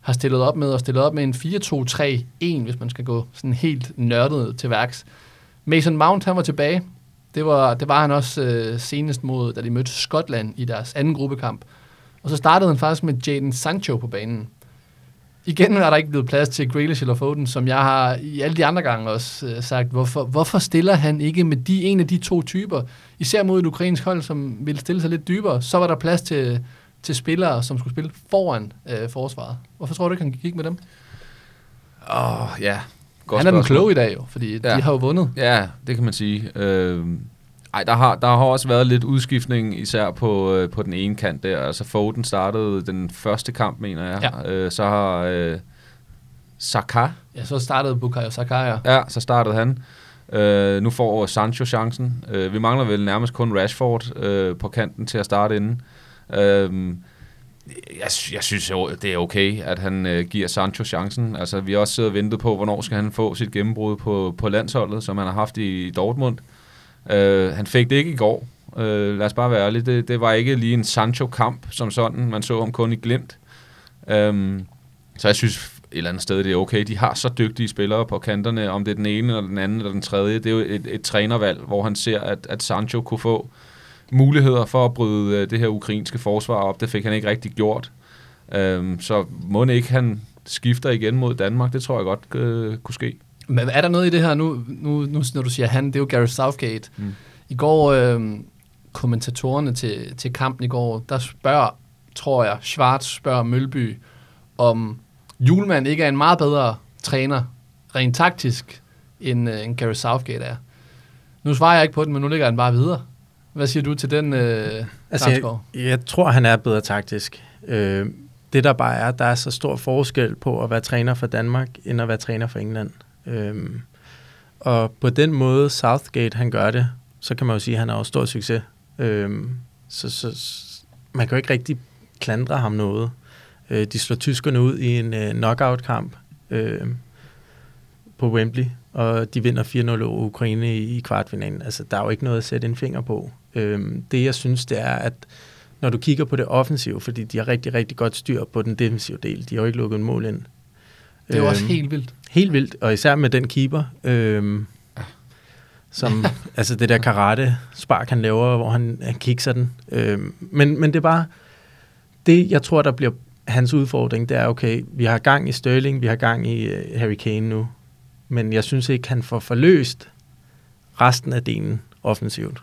har stillet op med, og stillet op med en 4-2-3-1, hvis man skal gå sådan helt nørdet til værks. Mason Mount, han var tilbage. Det var, det var han også øh, senest mod, da de mødte Skotland i deres anden gruppekamp. Og så startede han faktisk med Jadon Sancho på banen. Igen er der ikke blevet plads til Grealish eller Foden, som jeg har i alle de andre gange også øh, sagt, hvorfor, hvorfor stiller han ikke med de en af de to typer? Især mod et ukrainsk hold, som ville stille sig lidt dybere, så var der plads til, til spillere, som skulle spille foran øh, forsvaret. Hvorfor tror du ikke, han gik med dem? Åh, oh, ja. Godt han er den spørgsmål. kloge i dag jo, fordi. Ja. de har jo vundet. Ja, det kan man sige. Øh, ej, der har, der har også været lidt udskiftning, især på, øh, på den ene kant der. Altså Foden startede den første kamp, mener jeg. Ja. Øh, så har øh, Saka, Ja, så startede Bukayo Saka, ja. ja, så startede han. Øh, nu får Sancho chancen. Øh, vi mangler vel nærmest kun Rashford øh, på kanten til at starte inden. Øh, jeg, jeg synes jo, det er okay, at han øh, giver Sancho chancen. Altså, vi har også siddet og ventet på, hvornår skal han få sit gennembrud på, på landsholdet, som han har haft i, i Dortmund. Øh, Øh, han fik det ikke i går. Øh, lad os bare være ærlige. Det, det var ikke lige en Sancho-kamp som sådan. Man så ham kun i glimt. Øh, så jeg synes et eller andet sted, det er okay. De har så dygtige spillere på kanterne, om det er den ene, eller den anden, eller den tredje. Det er jo et, et trænervalg, hvor han ser, at, at Sancho kunne få muligheder for at bryde øh, det her ukrainske forsvar op. Det fik han ikke rigtig gjort. Øhm, så må ikke han skifter igen mod Danmark. Det tror jeg godt øh, kunne ske. Men er der noget i det her, nu, nu, nu når du siger han, det er jo Gary Southgate. Mm. I går, øh, kommentatorerne til, til kampen i går, der spørger, tror jeg, Schwarz spørger Mølby, om Julemand ikke er en meget bedre træner, rent taktisk, end, øh, end Gary Southgate er. Nu svarer jeg ikke på den, men nu ligger han bare videre. Hvad siger du til den, øh, Altså, jeg, jeg tror, han er bedre taktisk. Øh, det der bare er, der er så stor forskel på at være træner for Danmark, end at være træner for England. Øhm, og på den måde, Southgate han gør det, så kan man jo sige, at han har jo stor succes. Øhm, så, så, man kan jo ikke rigtig klandre ham noget. Øh, de slår tyskerne ud i en øh, knockout-kamp øh, på Wembley, og de vinder 4-0 over Ukraine i, i kvartfinalen. Altså, der er jo ikke noget at sætte en finger på. Øh, det, jeg synes, det er, at når du kigger på det offensive, fordi de har rigtig, rigtig godt styr på den defensive del. De har jo ikke lukket en mål ind. Det er jo også Øhm, helt vildt. Helt vildt, og især med den keeper, øhm, som, altså det der karate spark, han laver, hvor han, han kikser den. Øhm, men, men det er bare, det jeg tror, der bliver hans udfordring, det er, okay, vi har gang i Sterling, vi har gang i uh, Harry Kane nu, men jeg synes ikke, han får forløst resten af delen offensivt.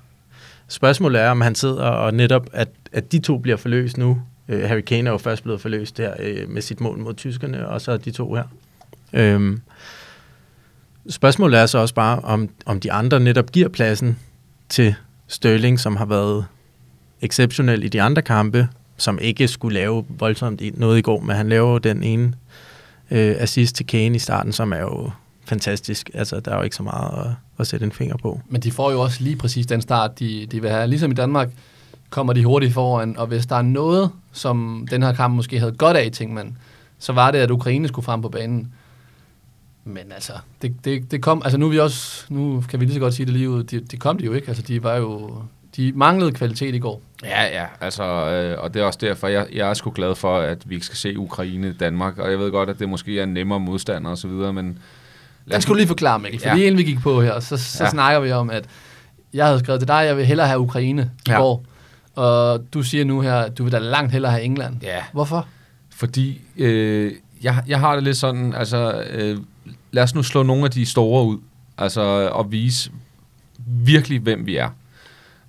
Spørgsmålet er, om han sidder og netop, at, at de to bliver forløst nu. Øh, Harry Kane er jo først blevet forløst der øh, med sit mål mod tyskerne, og så de to her. Øh, spørgsmålet er så også bare, om, om de andre netop giver pladsen til Sterling, som har været exceptionel i de andre kampe, som ikke skulle lave voldsomt noget i går, men han laver jo den ene øh, assist til Kane i starten, som er jo fantastisk. Altså, der er jo ikke så meget at, at sætte en finger på. Men de får jo også lige præcis den start, de, de vil have. Ligesom i Danmark kommer de hurtigt foran, og hvis der er noget, som den her kamp måske havde godt af, tænkte man, så var det, at Ukraine skulle frem på banen. Men altså, det, det, det kom, altså nu vi også, nu kan vi lige så godt sige det lige ud, det de kom de jo ikke, altså de var jo, de manglede kvalitet i går. Ja, ja, altså, øh, og det er også derfor, jeg, jeg er sgu glad for, at vi ikke skal se Ukraine Danmark, og jeg ved godt, at det måske er nemmere modstander og så videre, men... lad os- skulle lige forklare, Mikkel, for Ja. inden vi gik på her, så, så Ja. snakker vi om, at jeg havde skrevet til dig, at jeg vil hellere have Ukraine i ja. går. Og du siger nu her, at du vil da langt hellere have England. Ja, Hvorfor? fordi øh, jeg, jeg har det lidt sådan, altså øh, lad os nu slå nogle af de store ud, altså og vise virkelig, hvem vi er.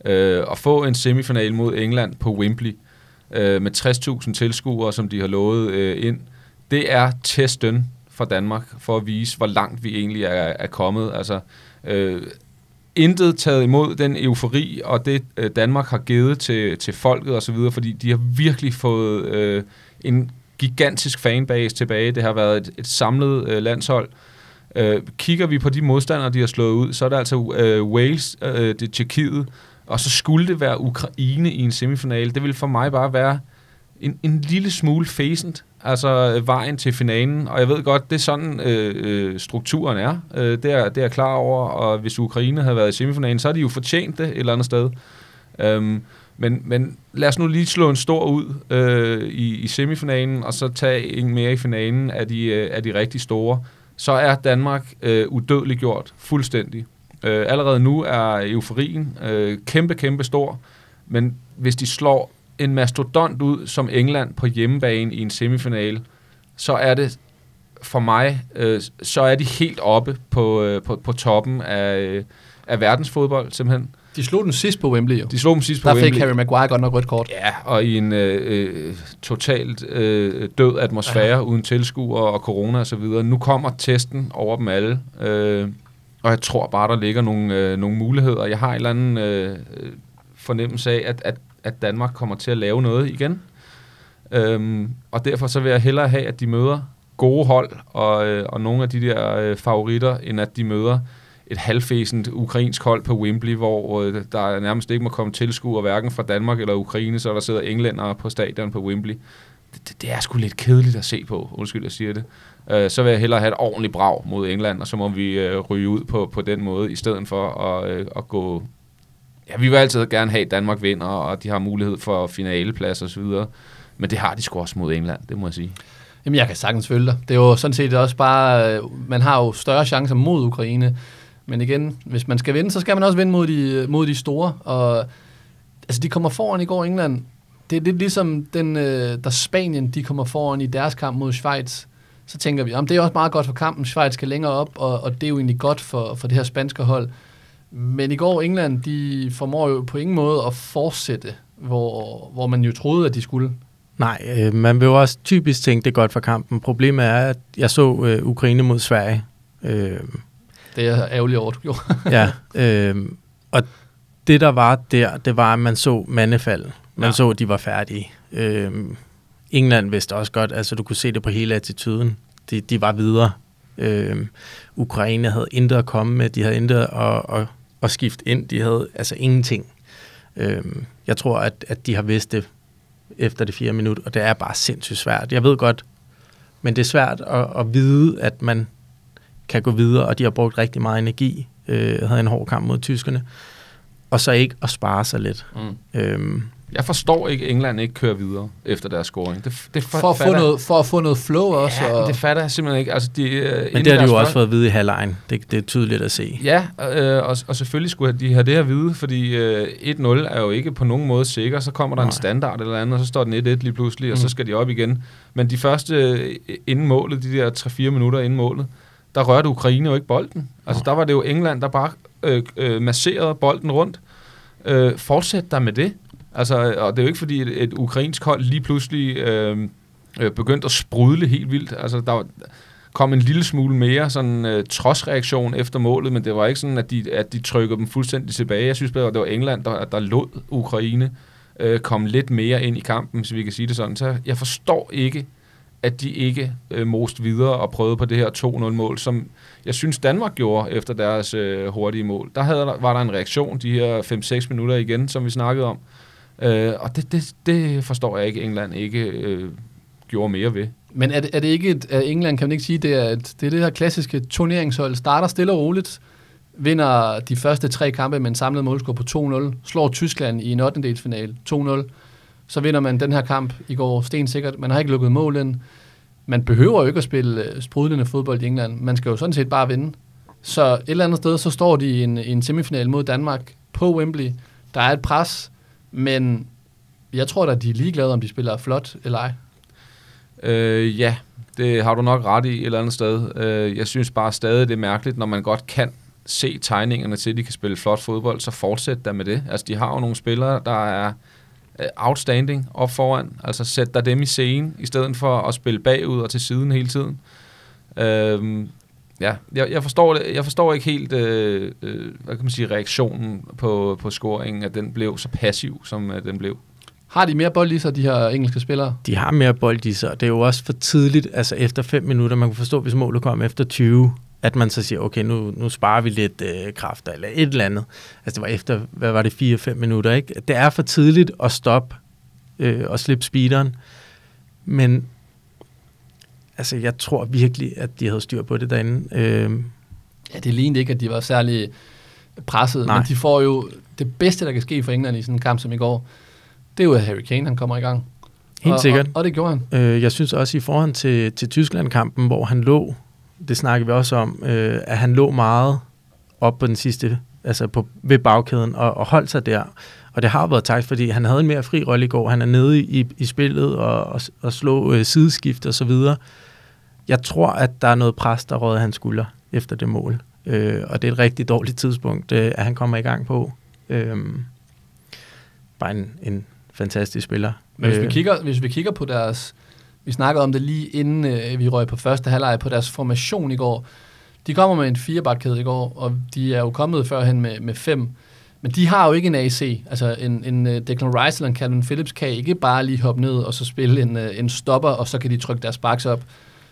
Øh, og få en semifinal mod England på Wembley øh, med 60.000 tilskuere, som de har lovet øh, ind, det er testen for Danmark, for at vise, hvor langt vi egentlig er, er kommet. Altså, øh, intet taget imod den eufori og det øh, Danmark har givet til, til folket osv., fordi de har virkelig fået øh, en gigantisk fanbase tilbage. Det har været et, et samlet øh, landshold. Øh, kigger vi på de modstandere, de har slået ud, så er der altså øh, Wales, øh, det er Tjekkiet, og så skulle det være Ukraine i en semifinale. Det vil for mig bare være en, en lille smule fæsent, altså øh, vejen til finalen. Og jeg ved godt, det er sådan øh, øh, strukturen er. Øh, det, er. det er jeg klar over, og hvis Ukraine havde været i semifinalen, så har de jo fortjent det et eller andet sted. Øhm, men, men lad os nu lige slå en stor ud øh, i, i semifinalen, og så tage en mere i finalen af de, øh, af de rigtig store. Så er Danmark øh, udødeligt gjort fuldstændig. Øh, allerede nu er euforien øh, kæmpe, kæmpe stor, men hvis de slår en mastodont ud som England på hjemmebane i en semifinale, så er det for mig, øh, så er de helt oppe på, øh, på, på toppen af, øh, af verdensfodbold, simpelthen. De slog den sidst på Wembley, jo. De slog dem sidst på Der Wembley. fik Harry Maguire godt nok rødt kort. Ja, og i en øh, øh, totalt øh, død atmosfære, ja. uden tilskuere og corona og så videre. Nu kommer testen over dem alle, øh, og jeg tror bare, der ligger nogle, øh, nogle muligheder. Jeg har en eller anden øh, fornemmelse af, at, at, at Danmark kommer til at lave noget igen. Øhm, og derfor så vil jeg hellere have, at de møder gode hold og, øh, og nogle af de der øh, favoritter, end at de møder et halvfæsent ukrainsk hold på Wembley, hvor øh, der nærmest ikke må komme tilskuere hverken fra Danmark eller Ukraine, så der sidder englænder på stadion på Wembley. Det, det, det er sgu lidt kedeligt at se på, undskyld, jeg siger det. Øh, så vil jeg hellere have et ordentligt brag mod England, og så må vi øh, ryge ud på, på den måde, i stedet for at, øh, at gå... Ja, vi vil altid gerne have, at Danmark vinder, og de har mulighed for finaleplads og så videre. Men det har de sgu også mod England, det må jeg sige. Jamen, jeg kan sagtens følge dig. Det er jo sådan set også bare... Øh, man har jo større chancer mod Ukraine. Men igen, hvis man skal vinde, så skal man også vinde mod de, øh, mod de store. Og altså, de kommer foran i går England. Det er lidt ligesom den, øh, der Spanien, de kommer foran i deres kamp mod Schweiz. Så tænker vi, om det er også meget godt for kampen. Schweiz skal længere op, og, og det er jo egentlig godt for, for det her spanske hold. Men i går England, de formår jo på ingen måde at fortsætte, hvor, hvor man jo troede, at de skulle. Nej, øh, man vil jo også typisk tænke, det godt for kampen. Problemet er, at jeg så øh, Ukraine mod Sverige. Øh, Det er jeg ærgerlig over, du gjorde. ja, øh, og det der var der, det var, at man så mandefald. Man ja. så, at de var færdige. Øh, England vidste også godt, altså du kunne se det på hele attituden. De, de var videre. Øh, Ukraine havde intet at komme med, de havde intet at, at, at skifte ind, de havde altså ingenting. Øh, jeg tror, at, at de har vidst det efter det fire minutter, og det er bare sindssygt svært. Jeg ved godt, men det er svært at, at vide, at man kan gå videre, og de har brugt rigtig meget energi, øh, havde en hård kamp mod tyskerne, og så ikke at spare sig lidt. Mm. Øhm, Jeg forstår ikke, at England ikke kører videre efter deres scoring. Det, det For at, få noget, for at få noget flow også. Ja, og, det fatter jeg simpelthen ikke. Altså, de, øh, men det har de jo også fået at vide i halvlejen. Det, det er tydeligt at se. Ja, øh, og, og selvfølgelig skulle de have det at vide, fordi øh, 1-0 er jo ikke på nogen måde sikker. Så kommer der Nej. en Nej. standard eller andet, og så står den 1-1 lige pludselig, og Mm. så skal de op igen. Men de første øh, inden målet, de der 3-4 minutter inden målet, der rørte Ukraine jo ikke bolden. Altså der var det jo England, der bare øh, øh, masserede bolden rundt. Øh, fortsæt der med det. Altså, og det er jo ikke fordi et, et ukrainsk hold lige pludselig øh, øh, begyndte at sprudle helt vildt. Altså der var, kom en lille smule mere sådan øh, trodsreaktion efter målet, men det var ikke sådan, at de, at de trykkede dem fuldstændig tilbage. Jeg synes bedre, at det var England, der, der lod Ukraine øh, komme lidt mere ind i kampen, hvis vi kan sige det sådan. Så jeg forstår ikke, at de ikke øh, most videre og prøvede på det her 2-0-mål, som jeg synes Danmark gjorde efter deres øh, hurtige mål. Der havde, var der en reaktion de her 5-6 minutter igen, som vi snakkede om. Øh, og det, det, det forstår jeg ikke, England ikke øh, gjorde mere ved. Men er det, er det ikke et, er England, kan man ikke sige, det er, et, det er det her klassiske turneringshold, starter stille og roligt, vinder de første tre kampe med en samlet målscore på 2-0, slår Tyskland i en 8. final 2-0, så vinder man den her kamp i går stensikkert. Man har ikke lukket mål ind. Man behøver jo ikke at spille øh, sprudlende fodbold i England. Man skal jo sådan set bare vinde. Så et eller andet sted, så står de i en, i en semifinal mod Danmark på Wembley. Der er et pres. Men jeg tror da, de er ligeglade, om de spiller flot eller ej. Øh, ja, det har du nok ret i et eller andet sted. Øh, jeg synes bare stadig, det er mærkeligt, når man godt kan se tegningerne til, at de kan spille flot fodbold, så fortsæt der med det. Altså, de har jo nogle spillere, der er øh, outstanding op foran. Altså, sæt dig dem i scenen, i stedet for at spille bagud og til siden hele tiden. Øh, ja, jeg, jeg, forstår, det, jeg forstår ikke helt, øh, øh, hvad kan man sige, reaktionen på, på scoringen, at den blev så passiv, som øh, den blev. Har de mere bold i sig, de her engelske spillere? De har mere bold i sig, og det er jo også for tidligt, altså efter 5 minutter, man kan forstå, hvis målet kom efter 20, at man så siger, okay, nu, nu sparer vi lidt øh, kræfter, eller et eller andet. Altså det var efter, hvad var det, 4-5 minutter, ikke? Det er for tidligt at stoppe øh, og slippe speederen, men altså jeg tror virkelig, at de havde styr på det derinde. Øh, Ja, det lignede ikke, at de var særlig presset, Nej. men de får jo det bedste, der kan ske for England i sådan en kamp som i går. Det er jo, at Harry Kane han kommer i gang. helt og, sikkert. Og, og det gjorde han. Øh, jeg synes også i forhold til, til Tyskland-kampen, hvor han lå, det snakker vi også om, øh, at han lå meget op på den sidste, altså på, ved bagkæden og, og holdt sig der. Og det har været tak, fordi han havde en mere fri rolle i går. Han er nede i, i spillet og, og, og slå øh, sideskift og så videre. Jeg tror, at der er noget pres, der råder hans skulder efter det mål. Øh, og det er et rigtig dårligt tidspunkt, øh, at han kommer i gang på. Øh, bare en, en fantastisk spiller. Men hvis, vi Øh, kigger, hvis vi kigger på deres... Vi snakkede om det lige inden øh, vi røg på første halvleg på deres formation i går. De kommer med en firebakkæde i går, og de er jo kommet førhen med, med fem. Men de har jo ikke en AC. Altså en, en uh, Declan Rice eller en Calvin Phillips kan ikke bare lige hoppe ned og så spille en, uh, en stopper, og så kan de trykke deres backs op.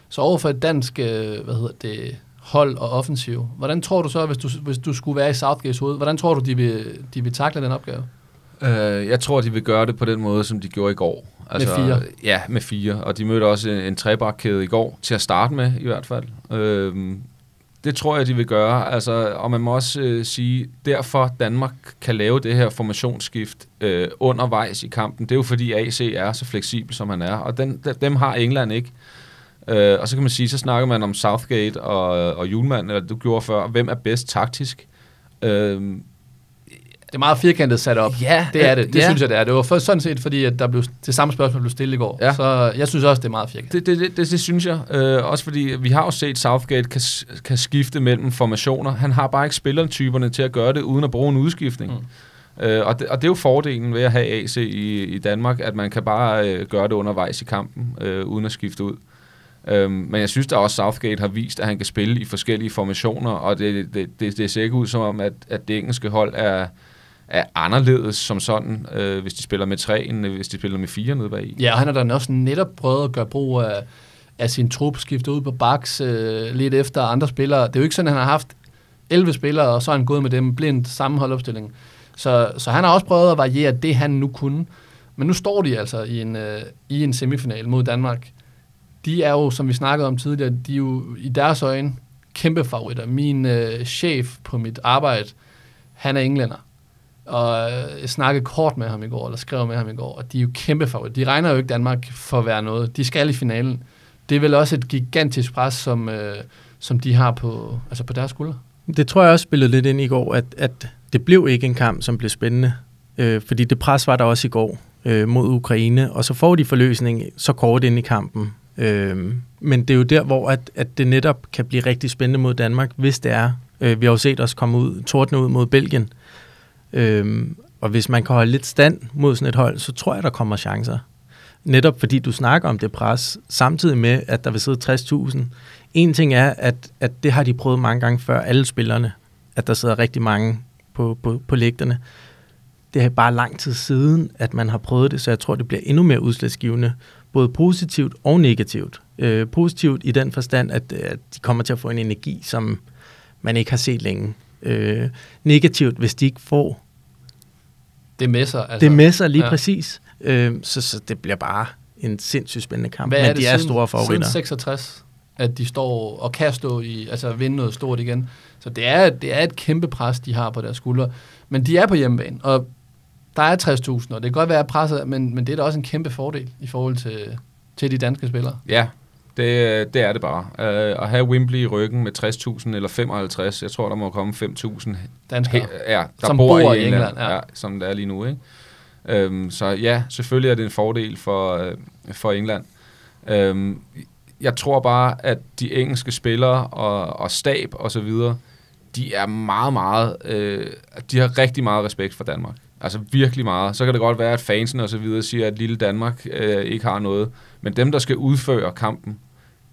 Så overfor et dansk uh, hvad hedder det, hold og offensiv, hvordan tror du så, hvis du, hvis du skulle være i Southgates hoved, hvordan tror du, de vil, de vil takle den opgave? Øh, jeg tror, de vil gøre det på den måde, som de gjorde i går. Altså, fire? Ja, med fire. Og de mødte også en, en trebakkæde i går, til at starte med i hvert fald. Øh, det tror jeg, de vil gøre. Altså, og man må også øh, sige, derfor Danmark kan lave det her formationsskift øh, undervejs i kampen. Det er jo fordi AC er så fleksibel, som han er. Og den, de, dem har England ikke. Øh, og så kan man sige, så snakker man om Southgate og, og Julemand, eller du gjorde før. Hvem er bedst taktisk? Øh, det er meget firkantet sat op. Ja, Det er det. Det ja. synes jeg, det er. Det var for, sådan set, fordi at der blev, det samme spørgsmål blev stillet i går. Ja. Så jeg synes også, det er meget firkantet. Det, det, det, det, det synes jeg. Øh, også fordi vi har jo set Southgate kan, kan skifte mellem formationer. Han har bare ikke spillertyperne til at gøre det uden at bruge en udskiftning. Mm. Øh, og, det, og det er jo fordelen ved at have AC i, i Danmark, at man kan bare øh, gøre det undervejs i kampen, øh, uden at skifte ud. Øhm, men jeg synes da også, Southgate har vist, at han kan spille i forskellige formationer, og det, det, det, det ser ikke ud som om, at, at det engelske hold er, er anderledes som sådan, øh, hvis de spiller med tre, end øh, hvis de spiller med fire nede bag i. Ja, og han har da også netop prøvet at gøre brug af, af sin trup, skifte ud på baks øh, lidt efter andre spillere. Det er jo ikke sådan, at han har haft 11 spillere, og så er han gået med dem blindt samme holdopstilling. Så, så han har også prøvet at variere det, han nu kunne. Men nu står de altså i en, øh, i en semifinal mod Danmark. De er jo, som vi snakkede om tidligere, de er jo i deres øjne kæmpe favoritter. Min øh, chef på mit arbejde, han er englænder. Og øh, jeg snakkede kort med ham i går, eller skrev med ham i går, og de er jo kæmpe favoritter. De regner jo ikke Danmark for at være noget. De skal i finalen. Det er vel også et gigantisk pres, som, øh, som de har på, altså på deres skuldre. Det tror jeg også spillede lidt ind i går, at, at det blev ikke en kamp, som blev spændende. Øh, fordi det pres var der også i går øh, mod Ukraine, og så får de forløsning så kort ind i kampen. Øh, men det er jo der, hvor at, at det netop kan blive rigtig spændende mod Danmark, hvis det er. Øh, vi har jo set os komme ud, tordne ud mod Belgien. Øh, og hvis man kan holde lidt stand mod sådan et hold, så tror jeg, der kommer chancer. Netop fordi du snakker om det pres, samtidig med, at der vil sidde 60.000. En ting er, at, at det har de prøvet mange gange før, alle spillerne, at der sidder rigtig mange på, på, på lægterne. Det er bare lang tid siden, at man har prøvet det, så jeg tror, det bliver endnu mere udslagsgivende, både positivt og negativt. Øh, positivt i den forstand, at, at de kommer til at få en energi, som man ikke har set længe. Øh, negativt, hvis de ikke får Det med sig. altså, det med sig lige ja. præcis. Øh, så, så det bliver bare en sindssygt spændende kamp. Hvad Men er det de er siden, store favoritter. Siden 66, at de står og kan stå i, altså vinde noget stort igen. Så det er, det er et kæmpe pres, de har på deres skuldre. Men de er på hjemmebane, og der er 60.000, og det kan godt være presset, men, men det er da også en kæmpe fordel i forhold til, til de danske spillere. Ja, det, det er det bare. Uh, at have Wembley i ryggen med 60.000 eller 55, jeg tror, der må komme 5.000 Danskere. Ja, der Som bor, bor i England, England, ja. ja. som det er lige nu. Ikke? Øhm, så ja, selvfølgelig er det en fordel for, øh, for England. Øhm, jeg tror bare, at de engelske spillere og, og stab og så videre, de er meget, meget, øh, de har rigtig meget respekt for Danmark. Altså virkelig meget. Så kan det godt være, at fansen og så videre siger, at lille Danmark øh, ikke har noget. Men dem, der skal udføre kampen,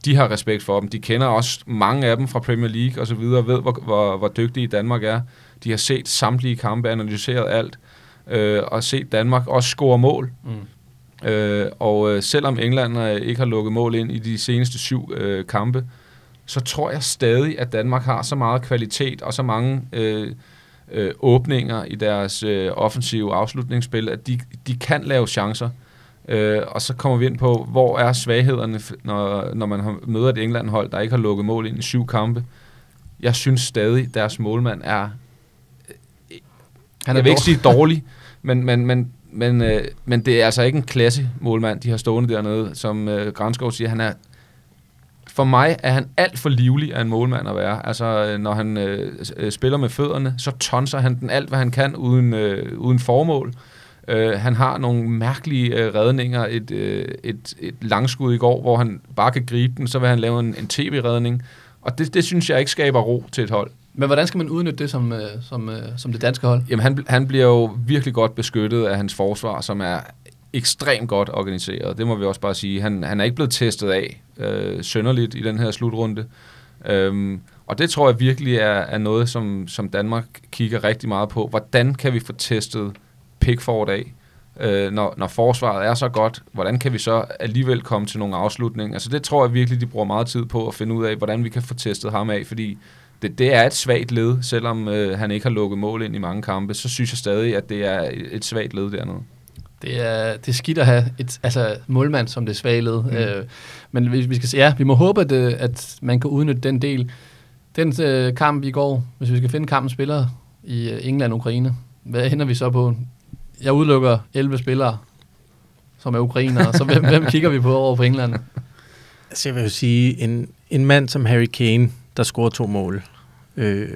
de har respekt for dem. De kender også mange af dem fra Premier League og så videre, ved, hvor, hvor, hvor dygtige Danmark er. De har set samtlige kampe, analyseret alt, øh, og set Danmark også score mål. Mm. Øh, og øh, selvom England øh, ikke har lukket mål ind i de seneste syv øh, kampe, så tror jeg stadig, at Danmark har så meget kvalitet og så mange øh, øh, åbninger i deres øh, offensive afslutningsspil, at de, de kan lave chancer. Øh, og så kommer vi ind på, hvor er svaghederne, når, når man møder et England-hold, der ikke har lukket mål ind i syv kampe. Jeg synes stadig, deres målmand er... Øh, Han er jeg vil ikke sige dårlig, men, men, men, men, øh, men det er altså ikke en klasse målmand, de har stående dernede. Som øh, Granskov siger, han er for mig er han alt for livlig af en målmand at være. Altså, øh, når han øh, øh, spiller med fødderne, så tonser han den alt, hvad han kan, uden, øh, uden formål. Øh, han har nogle mærkelige øh, redninger. Et, øh, et, et langskud i går, hvor han bare kan gribe den, så vil han lave en, en tv-redning. Og det, det synes jeg ikke skaber ro til et hold. Men hvordan skal man udnytte det som, øh, som, øh, som det danske hold? Jamen, han, han bliver jo virkelig godt beskyttet af hans forsvar, som er ekstremt godt organiseret. Det må vi også bare sige. Han, han er ikke blevet testet af øh, sønderligt i den her slutrunde. Øhm, og det tror jeg virkelig er, er noget, som, som Danmark kigger rigtig meget på. Hvordan kan vi få testet Pickford af? Øh, når, når forsvaret er så godt, hvordan kan vi så alligevel komme til nogle afslutninger? Altså det tror jeg virkelig, de bruger meget tid på at finde ud af, hvordan vi kan få testet ham af, fordi det, det er et svagt led, selvom øh, han ikke har lukket mål ind i mange kampe, så synes jeg stadig, at det er et svagt led dernede. Det er, det er skidt at have et altså, målmand som det svage led. Mm. Øh, men vi, vi skal ja, vi må håbe, at, øh, at man kan udnytte den del. Den øh, kamp i går, hvis vi skal finde kampen spillere i øh, England og Ukraine, hvad hænder vi så på? Jeg udelukker 11 spillere, som er ukrainere, så hvem, hvem kigger vi på over på England? Altså jeg vil jo sige, en, en mand som Harry Kane, der scorer to mål. Øh,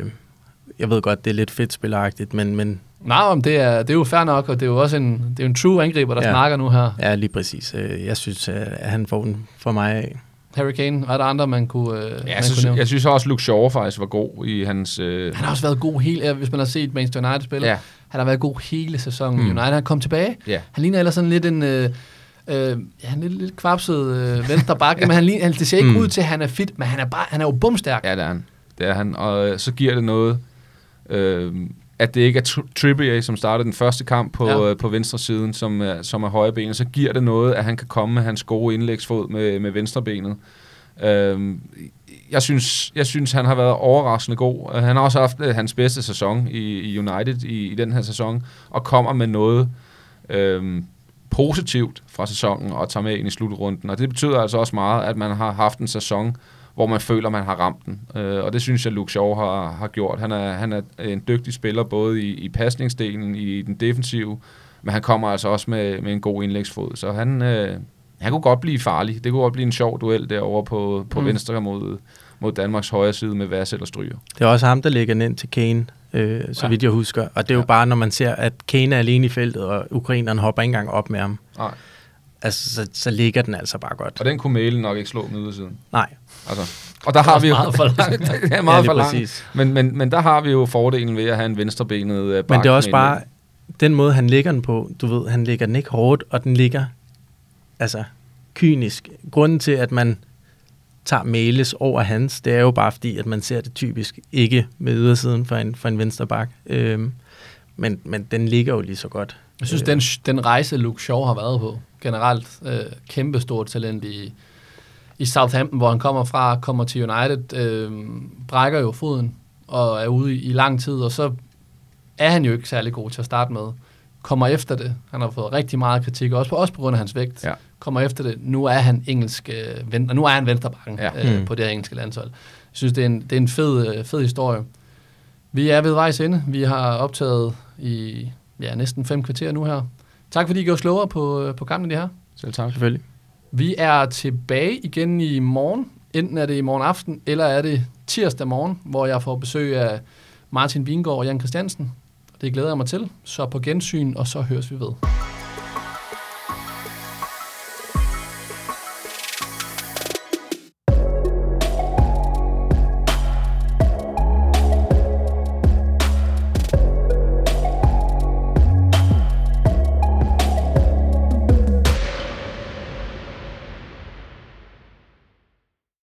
jeg ved godt, det er lidt fedt spilleragtigt, men, men Nej, men det er, det er jo fair nok, og det er jo også en, det er en true angriber, der ja. snakker nu her. Ja, lige præcis. Øh, jeg synes, at han får den for mig af. Harry Kane, er der andre, man kunne øh, Ja, man jeg, synes, kunne jeg synes også, Luke Shaw faktisk var god i hans... Øh... Han har også været god hele... Hvis man har set Manchester United spille, ja. han har været god hele sæsonen. Mm. United han kom tilbage. Ja. Han ligner ellers sådan lidt en... Øh, øh, ja, en lidt, lidt kvapset øh, venstre bakke, men han, ligner, han, det ser ikke mm. ud til, at han er fit, men han er, bare, han er jo bumstærk. Ja, det er han. Det er han, og øh, så giver det noget... Øh, at det ikke er Trippier, som startede den første kamp på, ja. øh, på venstre siden, som som er højrebenet, så giver det noget, at han kan komme med hans gode indlægsfod med, med venstrebenet. Øhm, jeg, synes, jeg synes, han har været overraskende god. Han har også haft øh, hans bedste sæson i, i United i, i den her sæson, og kommer med noget øhm, positivt fra sæsonen og tager med ind i slutrunden. Og det betyder altså også meget, at man har haft en sæson, hvor man føler, man har ramt den. Øh, og det synes jeg, Luke Shaw har, har gjort. Han er, han er en dygtig spiller, både i, i pasningsdelen, i den defensive, men han kommer altså også med, med en god indlægsfod. Så han, øh, han kunne godt blive farlig. Det kunne godt blive en sjov duel derovre på, på mm. venstre mod, mod Danmarks højre side med Vass eller Stryger. Det er også ham, der lægger den ind til Kane, øh, så ja. vidt jeg husker. Og det er jo ja. bare, når man ser, at Kane er alene i feltet, og ukraineren hopper ikke engang op med ham. Nej. Altså, så, så ligger den altså bare godt. Og den kunne Mæle nok ikke slå med ydersiden. Nej. Altså, og der har vi jo... meget for langt. det er meget ja, for langt. Men, men, men der har vi jo fordelen ved at have en venstrebenet uh, Men det er også bare den måde, han lægger den på. Du ved, han lægger den ikke hårdt, og den ligger altså kynisk. Grunden til, at man tager Mæles over hans, det er jo bare fordi, at man ser det typisk ikke med ydersiden for en, for en vensterbak. Øhm, men, men den ligger jo lige så godt. Jeg synes, øh. den, den rejse, Luke Shaw har været på, generelt øh, kæmpestort talent i, i Southampton, hvor han kommer fra, kommer til United, øh, brækker jo foden og er ude i, i lang tid, og så er han jo ikke særlig god til at starte med. Kommer efter det. Han har fået rigtig meget kritik, også på, også på grund af hans vægt. Ja. Kommer efter det. Nu er han engelsk øh, nu er han venstrebakken ja. øh, mm. på det her engelske landshold. Jeg synes, det er en, det er en fed, øh, fed historie. Vi er ved vejs ende. Vi har optaget i ja, næsten fem kvarter nu her. Tak fordi I gjorde slåere på, øh, på kampen det her. Selv tak. Selvfølgelig. Vi er tilbage igen i morgen. Enten er det i morgen aften, eller er det tirsdag morgen, hvor jeg får besøg af Martin Vingård og Jan Christiansen. Det glæder jeg mig til. Så på gensyn, og så høres vi ved.